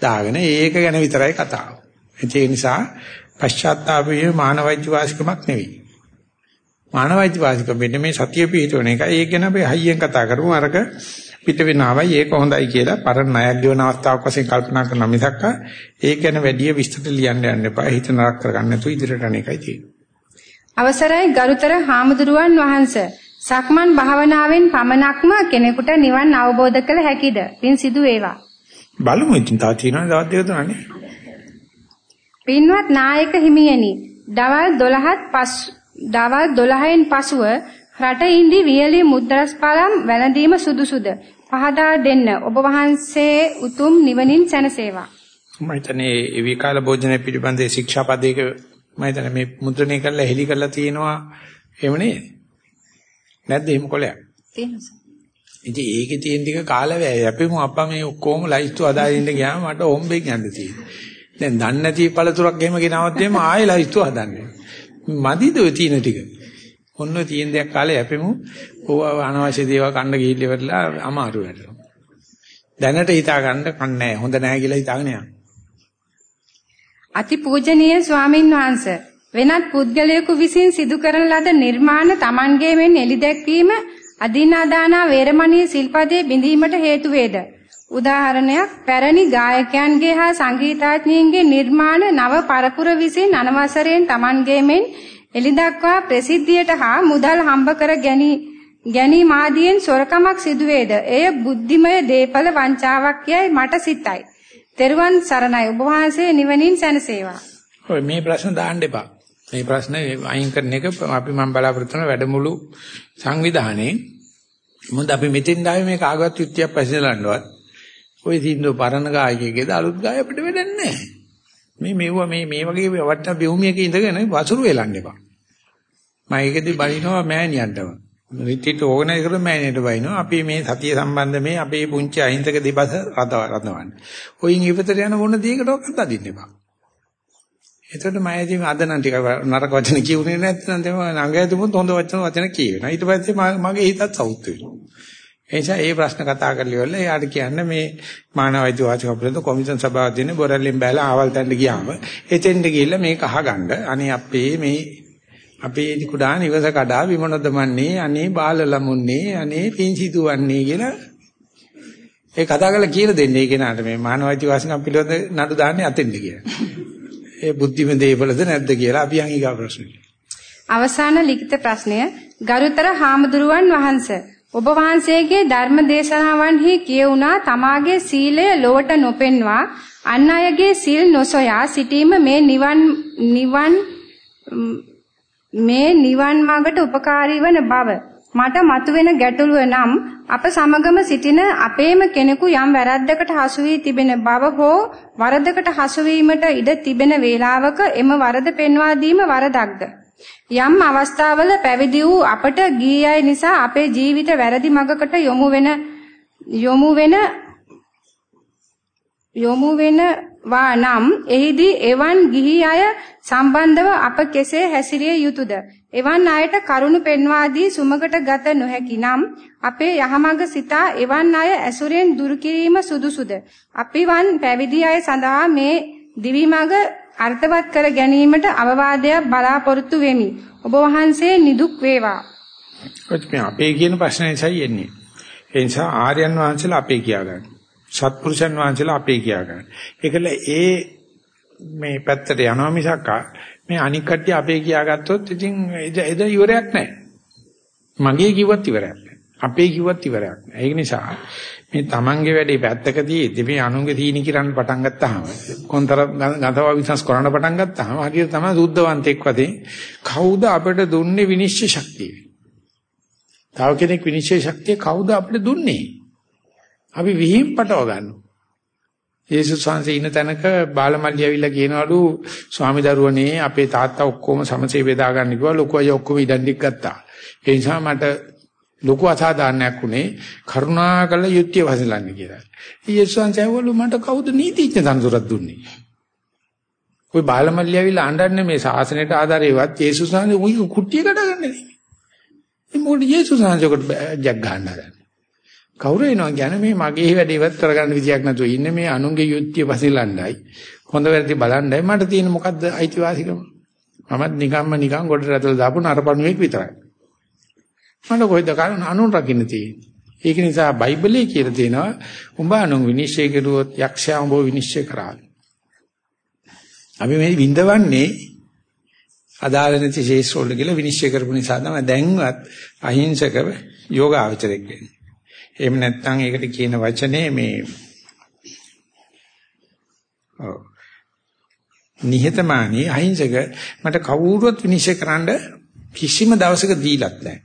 දාගෙන ඒක ගැන විතරයි කතාව. ඒ නිසා පශ්චාත්තාපයේ මානවයිජ වාසිකමක් නෙවෙයි. මානවයිජ වාසිකම වෙන්නේ මේ සතිය පිහිටවන එක. ඒක ගැන අපි හයියෙන් කතා කරමු. අරක පිට වෙනවයි ඒක හොඳයි කියලා පරණ ණයක් ගෙවන අවස්ථාවක් වශයෙන් කල්පනා කරන මිසක් ඒක ගැන වැඩි විස්තර ලියන්න යන්න එපා. හිත නරක කරගන්න නැතුව ඉදිරියට යන එකයි තියෙන්නේ. අවසරයි ගරුතර හාමුදුරුවන් වහන්සේ. සක්මන් භාවනාවෙන් පමණක්ම කෙනෙකුට නිවන් අවබෝධ කළ හැකිද? පින් සිදු වේවා. බලමු ඉතින් තා තියෙනවා දවස් දෙක තුනනේ. පින්වත් නායක හිමියනි, දවල් 12ත් පස් දවල් 12න් පසුව රට ඉන්දි වියලි මුද්‍රස්පලම් වැළඳීම සුදුසුද? පහදා දෙන්න. ඔබ වහන්සේ උතුම් නිවනින් සැනසේවා. මම හිතන්නේ ඒ විකාල භෝජන පිළිබඳ ශික්ෂාපදයක මම හිතන්නේ මේ මුද්‍රණය කරලා හෙලි කරලා තියෙනවා එහෙම නේද? නැද්ද එහෙම කොලයක්? තියෙනවා. ඉතින් ඒකේ තියෙන ටික කාලවැය. අපි මු අප්පා මේ ඔක්කොම ලයිස්තු අදාරින්න ගියාම මට හොම්බෙන් යන්න තියෙනවා. දැන් දන්නේ නැති පළතුරක් එහෙම ගෙනවත් එම ආයෙ ලයිස්තු හදන්නේ. මදිද ඔය තියෙන ටික. ඔන්න ඔය තියෙන දෙයක් කාලේ යැපෙමු. ඕව අනවශ්‍ය දේවල් කන්න ගිහිල්ලා ඉවරලා අමාරු වෙනවා. දැනට හිතා ගන්න කන්නේ හොඳ නැහැ කියලා හිතාගෙන යන්න. අතිපූජනීය ස්වාමින් වහන්සේ වෙනත් පුද්ගලයෙකු විසින් සිදු කරන ලද නිර්මාණ Tamanගේ මෙන් එලි දැක්වීම අදිනාදානා වේරමණී සිල්පදයේ බිඳීමට හේතු වේද? උදාහරණයක් පැරණි ගායකයන්ගේ හා සංගීතඥයින්ගේ නිර්මාණ නව පරපුර විසින් අනවසරයෙන් Tamanගේ මෙන් එලිදක්වා ප්‍රසිද්ධියට හා මුදල් හම්බ කර ගැනීම ආදීන් සොරකමක් සිදුවේද? එය බුද්ධිමය දීපල වංචාවක් යයි මට සිතයි. තෙරුවන් සරණයි ඔබ වහන්සේ නිවනින් සැනසේවා. ඔය මේ ප්‍රශ්න දාන්න එපා. මේ ප්‍රශ්නේ අයින් කරන එක අපි මම බලාපොරොත්තු වෙන වැඩමුළු සංවිධානයේ මොකද අපි මෙතෙන් ඩාවේ මේ කාගවත් යුක්තියක් පැසලන්නවත් ওই සින්දු පරණ ගායකයෙක්ද අලුත් ගාය අපිට වෙන්නේ නැහැ. මේ මෙවුව මේ මේ වගේ වටන භූමියක ඉඳගෙන වසුරු වෙලන්න එපා. මම ඒකෙදි බලිනවා මෑණියන්ටම. රිට්‍රීට් ඕගනයිස් කරලා මෑණියට බයිනවා. අපි මේ සතිය සම්බන්ධ මේ අපේ පුංචි අහිංසක දෙබස රඳව රඳවන්නේ. ඔයින් ඉවතට යන මොන දෙයකටවත් අදින්න එපා. එතකොට මම ඉතින් අද නම් ටික නරක වචන කියුනේ නැත්නම් තේම නංගයතුමුත් හොඳ වචන වචන කියවෙනවා. ඊට පස්සේ මගේ හිතත් සවුත් වෙනවා. ඒ නිසා මේ ප්‍රශ්න කතා කරලා ඉවරලා එයාට කියන්න මේ මානව වෛද්‍ය වාචික අපලද කොමිෂන් සභාව දෙන බොරල්ලෙන් බැලලා ආවල් තැන්න ගියාම එතෙන්ට ගිහිල්ලා මේක අහගන්න අනේ අපේ මේ අපේ කුඩා නිවස කඩා විමනොදමන්නේ අනේ බාල ළමුන්නේ අනේ පිංසිතුවන්නේ කියලා ඒ කතා කරලා කියලා දෙන්නේ ඒ කෙනාට මේ මානව වෛද්‍ය වාසිකම් පිළිබඳ නඩු දාන්නේ අතෙන්ද කියලා. ඒ බුද්ධිම දේවලද නැද්ද කියලා අපි යන් ඊගා ප්‍රශ්නෙට. අවසාන ලිඛිත ප්‍රශ්නය ගරුතර හාමුදුරුවන් වහන්සේ ඔබ වහන්සේගේ ධර්ම දේශනාවන්හි කියුණා තමාගේ සීලය ලොවට නොපෙන්වා අන් අයගේ සිල් නොසොයා සිටීම මේ නිවන් නිවන් මේ නිවන් මාර්ගට උපකාරී වන බව. මට මතුවෙන ගැටලුව නම් අප සමගම සිටින අපේම කෙනෙකු යම් වැරද්දකට හසු වී තිබෙන බව හෝ වරදකට හසු වීමට ඉඩ තිබෙන වේලාවක එම වරද පෙන්වා දීම වරදක්ද? යම් අවස්ථාවල පැවිදි වූ අපට ගීයයි නිසා අපේ ජීවිත වැරදි මඟකට යොමු වෙන යොමු වෙන යොමු වෙනවා නම් එහිදී එවන් ගිහි අය සම්බන්ධව අප කෙසේ හැසිරිය යුතුද? එවන් අයට කරුණ පෙන්වා දී සුමකට ගත නොහැකි නම් අපේ යහමඟ සිතා එවන් අය ඇසුරෙන් දුරු කිරීම සුදුසුද? අපිවන් පැවිදි අය සඳහා මේ දිවිමඟ අර්ථවත් කර ගැනීමට අවවාදයක් බලාපොරොත්තු වෙමි. ඔබ වහන්සේ නිදුක් වේවා. ඔච්චර අපේ කියන ප්‍රශ්නයයි එන්නේ. ඒ නිසා ආර්යයන් වහන්සේලා අපේ කියාගන්න. සත්පුරුෂයන් වහන්සේලා අපේ කියා ගන්න. ඒකල ඒ මේ පැත්තට යනවා මිසක් මේ අනික් කට්ටිය අපේ කියාගත්තොත් ඉතින් එද ඉවරයක් නැහැ. මගේ කිව්වත් ඉවරයක් නැහැ. අපේ කිව්වත් ඉවරයක් නැහැ. ඒක නිසා මේ Tamange වැඩේ පැත්තකදී දෙවි අනුන්ගේ තීනි කිරන්න පටන් ගත්තාම කොන්තර ගඳව විශ්වාස කරන්න පටන් ගත්තාම හරියට තමයි සුද්ධවන්තෙක් වගේ කවුද අපිට දුන්නේ විනිශ්චය ශක්තිය? තව කෙනෙක් විනිශ්චය ශක්තිය කවුද අපිට දුන්නේ? අපි විහිම් පටව ගන්නවා. යේසුස් වහන්සේ ඉන්න තැනක බාලමල්ලි ඇවිල්ලා කියනවලු ස්වාමි දරුවනේ අපේ තාත්තා ඔක්කොම සමසේ බෙදා ගන්න කිව්වා ලොකු අය ඔක්කොම ඉඩම් ටික ගත්තා. ඒ නිසා මට ලොකු අසාධාරණයක් උනේ කරුණාකර යුක්තිය වසලන්න කියලා. යේසුස් වහන්සේ ඇහුවලු මට කවුද නීතිඥ තනතුරක් දුන්නේ? ওই බාලමල්ලි ඇවිල්ලා අඬන්නේ මේ ශාසනයට ආධාරේවත් යේසුස් වහන්සේ උයි කුට්ටිය කඩගන්නේ නෙමෙයි. ඒ මොකද යේසුස් වහන්සේකට ජග් ගන්න හදන්නේ. කවුරු එනවා කියන්නේ මේ මගේ වැඩේ ඉවත් කරගන්න විදියක් නැතුව ඉන්නේ මේ අනුන්ගේ යුක්තිය පසිලණ්ඩයි. හොඳ වැරදි බලන්නයි මට තියෙන මොකද්ද අයිතිවාසිකම? මමත් නිකම්ම නිකම් ගොඩට ඇතුල් දාපු නරපණුවෙක් විතරයි. මට කොයිද කාරණ අනුන් රකින්න තියෙන්නේ. ඒක නිසා බයිබලයේ කියලා තියෙනවා උඹ අනුන් විනිශ්චය කරුවොත් යක්ෂයා උඹව විනිශ්චය කරා. අපි මේ විඳවන්නේ අදාළ නැති ශේෂ්ඨ වල කියලා විනිශ්චය කරපු නිසා තමයි දැන්වත් අහිංසකව යෝගාචරයක් වෙන්නේ. එහෙම නැත්නම් ඒකට කියන වචනේ මේ ඔව් නිහතමානී අහිංසක මට කවුරුවත් විනිශ්චය කරන්න කිසිම දවසක දීලත් නැහැ.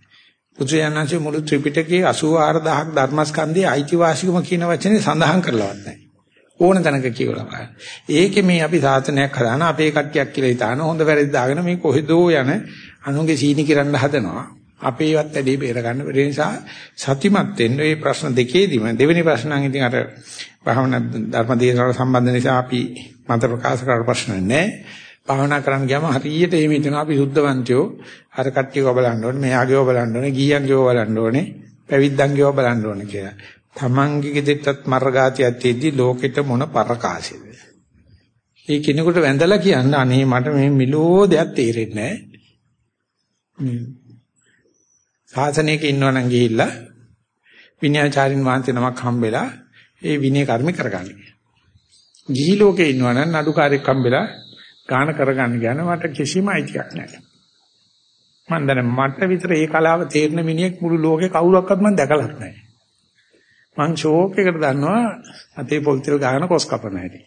බුදුයන්වහන්සේ මුළු ත්‍රිපිටකයේ 84000ක් ධර්මස්කන්ධයේ අයිතිවාසිකම කියන වචනේ සඳහන් කරලවත් නැහැ. ඕන තැනක කියවලා බලන්න. ඒකේ මේ අපි සාසනයක් හදාන අපේ කට්ටියක් කියලා හිතාන හොඳ වැරදි දාගෙන මේ කොහෙදෝ යන අනුන්ගේ සීනි කිරන්න හදනවා. අපේවත් ඇදී බේර ගන්න බැරි නිසා සතිමත් වෙන්න මේ ප්‍රශ්න දෙකේදීම දෙවෙනි ප්‍රශ්න නම් ඉතින් අර භාවනා ධර්ම දේශනාවට සම්බන්ධ නිසා අපි මත ප්‍රකාශ කරලා ප්‍රශ්න නැහැ. භාවනා කරන්න ගියාම හරියට එහෙම හිතනවා අපි සුද්ධවන්තයෝ අර කට්ටියව බලන්න ඕනේ, මෙයාගේව බලන්න ඕනේ, ගීයන්ගේව බලන්න ඕනේ, පැවිද්දන්ගේව බලන්න ඕනේ කියලා. තමන්ගේ ගෙදෙට්ටත් මර්ගාතියක් තියෙද්දි ලෝකෙට මොන පරකාසෙද? ඒ කෙනෙකුට වැඳලා කියන්න අනේ මට මේ මිලෝ දෙයක් තේරෙන්නේ නැහැ. ශාසනයක ඉන්නවනම් ගිහිල්ලා විනයාචාරින් වහන්සේ නමක් හම්බෙලා ඒ විනය කර්ම කරගන්න. ගිහි ලෝකේ ඉන්නවනම් නඩුකාරයෙක් හම්බෙලා ගාන කරගන්න කියන මට කිසිම අයිතියක් නැහැ. මම දැන් මට විතර ඒ කලාව තේරෙන මිනිහෙක් මුළු ලෝකේ කවුරක්වත් මම දැකලත් නැහැ. මං ෂෝක් එකට දන්නවා අතේ පොල් තෙල් ගාන කොස් කපන හැටි.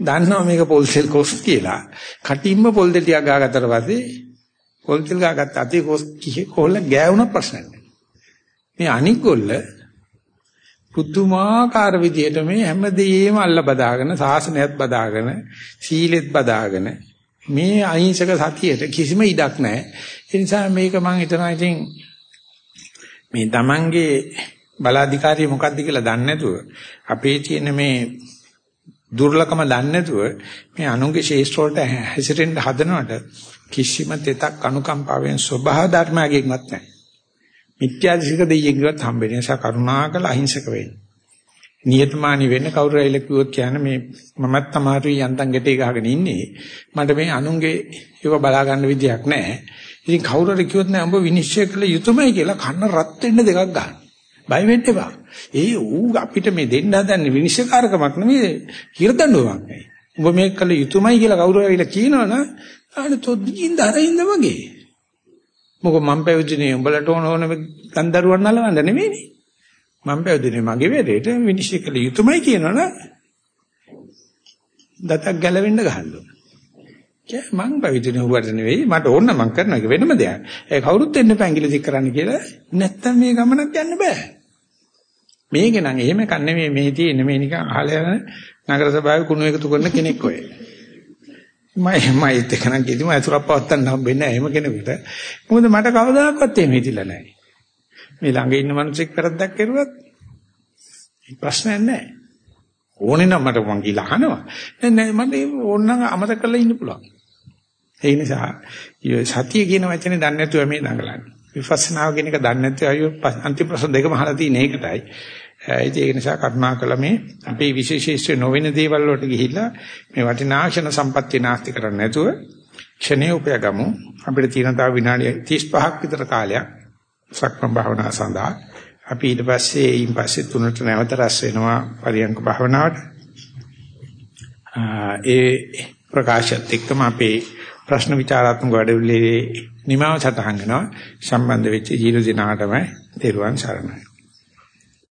දන්නවා මේක පොල් තෙල් කොස් කියලා. කටින්ම පොල් තෙල් ටිකක් ගාගත්තට පස්සේ පොල් තෙල් ගාගත්ත අතේ කොස් කිහේ කොල්ල ගෑවුන ප්‍රශ්නයක් නෑ. මේ අනික් ගොල්ල පුදුමාකාර විදියට මේ හැමදේම අල්ල බදාගෙන සාසනයත් බදාගෙන සීලෙත් බදාගෙන මේ අහිංසක සතියට කිසිම ඉඩක් නැහැ. ඒ නිසා මේක මම හිතනවා ඉතින් මේ Tamange බලාධිකාරිය මොකක්ද කියලා දන්නේ නැතුව අපේ තියෙන මේ දුර්ලකම දන්නේ නැතුව මේ අනුන්ගේ ශේෂ්ඨ වලට හැසිරෙන්න හදනවට කිසිම තෙතක් අනුකම්පාවෙන් ස්වභාව ධර්මයකින්වත් නැහැ. මිත්‍යාදිශික දෙයියෙක්වත් හම්බෙන්නේ නිසා කරුණාකර අහිංසක වෙන්න. නියතමානි වෙන්න කවුරු රැයිල කිව්වොත් කියන්නේ මේ මමත් තමාරුයි යන්තම් ගැටේ ගහගෙන ඉන්නේ. මට මේ අනුන්ගේ ඒව බලා ගන්න විදියක් නැහැ. ඉතින් කවුරු හරි කිව්වොත් නෑ උඹ විනිශ්චය කළ යුතුමයි කියලා කන්න රත් වෙන්න දෙකක් ගන්න. බය වෙන්න එපා. ඒ ඌ අපිට මේ දෙන්න හදන්නේ විනිශ්චයකාරකමක් නෙමෙයි හිරදඬුවමක් නෙයි. උඹ මේක කළ යුතුමයි කියලා කවුරු හරි කියනවනම් අනේ තොද්දින් දරින්ද වගේ. මොකද මම පැවිදිනේ උඹලට ඕන ඕන ගන්දරුවන් නලවන්න නෙමෙයිනේ. මම පැවිදිනේ මගේ වැඩේට විනිශ්චය කළ යුතුමයි කියනවනම් දතක් ගැලවෙන්න ගහන්න. කිය මං පැවිදිනේ උඹට නෙවෙයි මට ඕන මං කරන එක වෙනම දෙයක්. ඒ කවුරුත් එන්න පැංගිලි දික් කරන්න කියලා නැත්තම් මේ ගමනක් යන්න බෑ. මේක නම් එහෙම කන්නේ මේ මේ තියෙන මේ නිකන් අහල යන නගර සභාවේ කුණු එකතු කරන කෙනෙක් ඔය. මම මයිත් එක නම් කිදිම අතුරක් පවත්තන්න හම්බෙන්නේ නැහැ එහෙම කෙනෙකුට. මොකද මට කවදාකවත් එහෙම හිතිලා නැහැ. මේ ළඟ ඉන්න මිනිස්සෙක් වැරද්දක් කරුවත් ප්‍රශ්නයක් නැහැ. ඕනේ නම් මට මං කියලා අහනවා. නෑ නෑ මට ඕනනම් අමතක කරලා ඉන්න පුළුවන්. ඒ නිසා සතිය කියන වචනේ දන්නේ නැතුව මේ දඟලන්නේ. විපස්සනාව කියන එක දන්නේ නැත්නම් අයියෝ අන්තිම ප්‍රශ්න දෙකම අහලා තියෙන එකටයි. ඒක නිසා කරුණාකර මේ අපේ විශේෂීස්ත්‍ය නොවන දේවල් වලට ගිහිල්ලා මේ වටිනා ක්ෂණ සම්පත්තිය නාස්ති කරන්නේ නැතුව ක්ෂණේ උපයගමු. අපිට තියෙන තව විනාඩි 35ක් විතර කාලයක් සක්මන් භාවනාව සඳහා අපි ඊට පස්සේ ඊයින් පස්සේ තුනට නැවත රැස් වෙනවා පරියංග භාවනාවට. ඒ ප්‍රකාශයත් එක්කම අපේ ප්‍රශ්න විචාරාත්මක වැඩවිලේ නිමාව සටහන් කරනවා සම්බන්ධ වෙච්ච ජීල දිනාටම තෙරුවන් සරණයි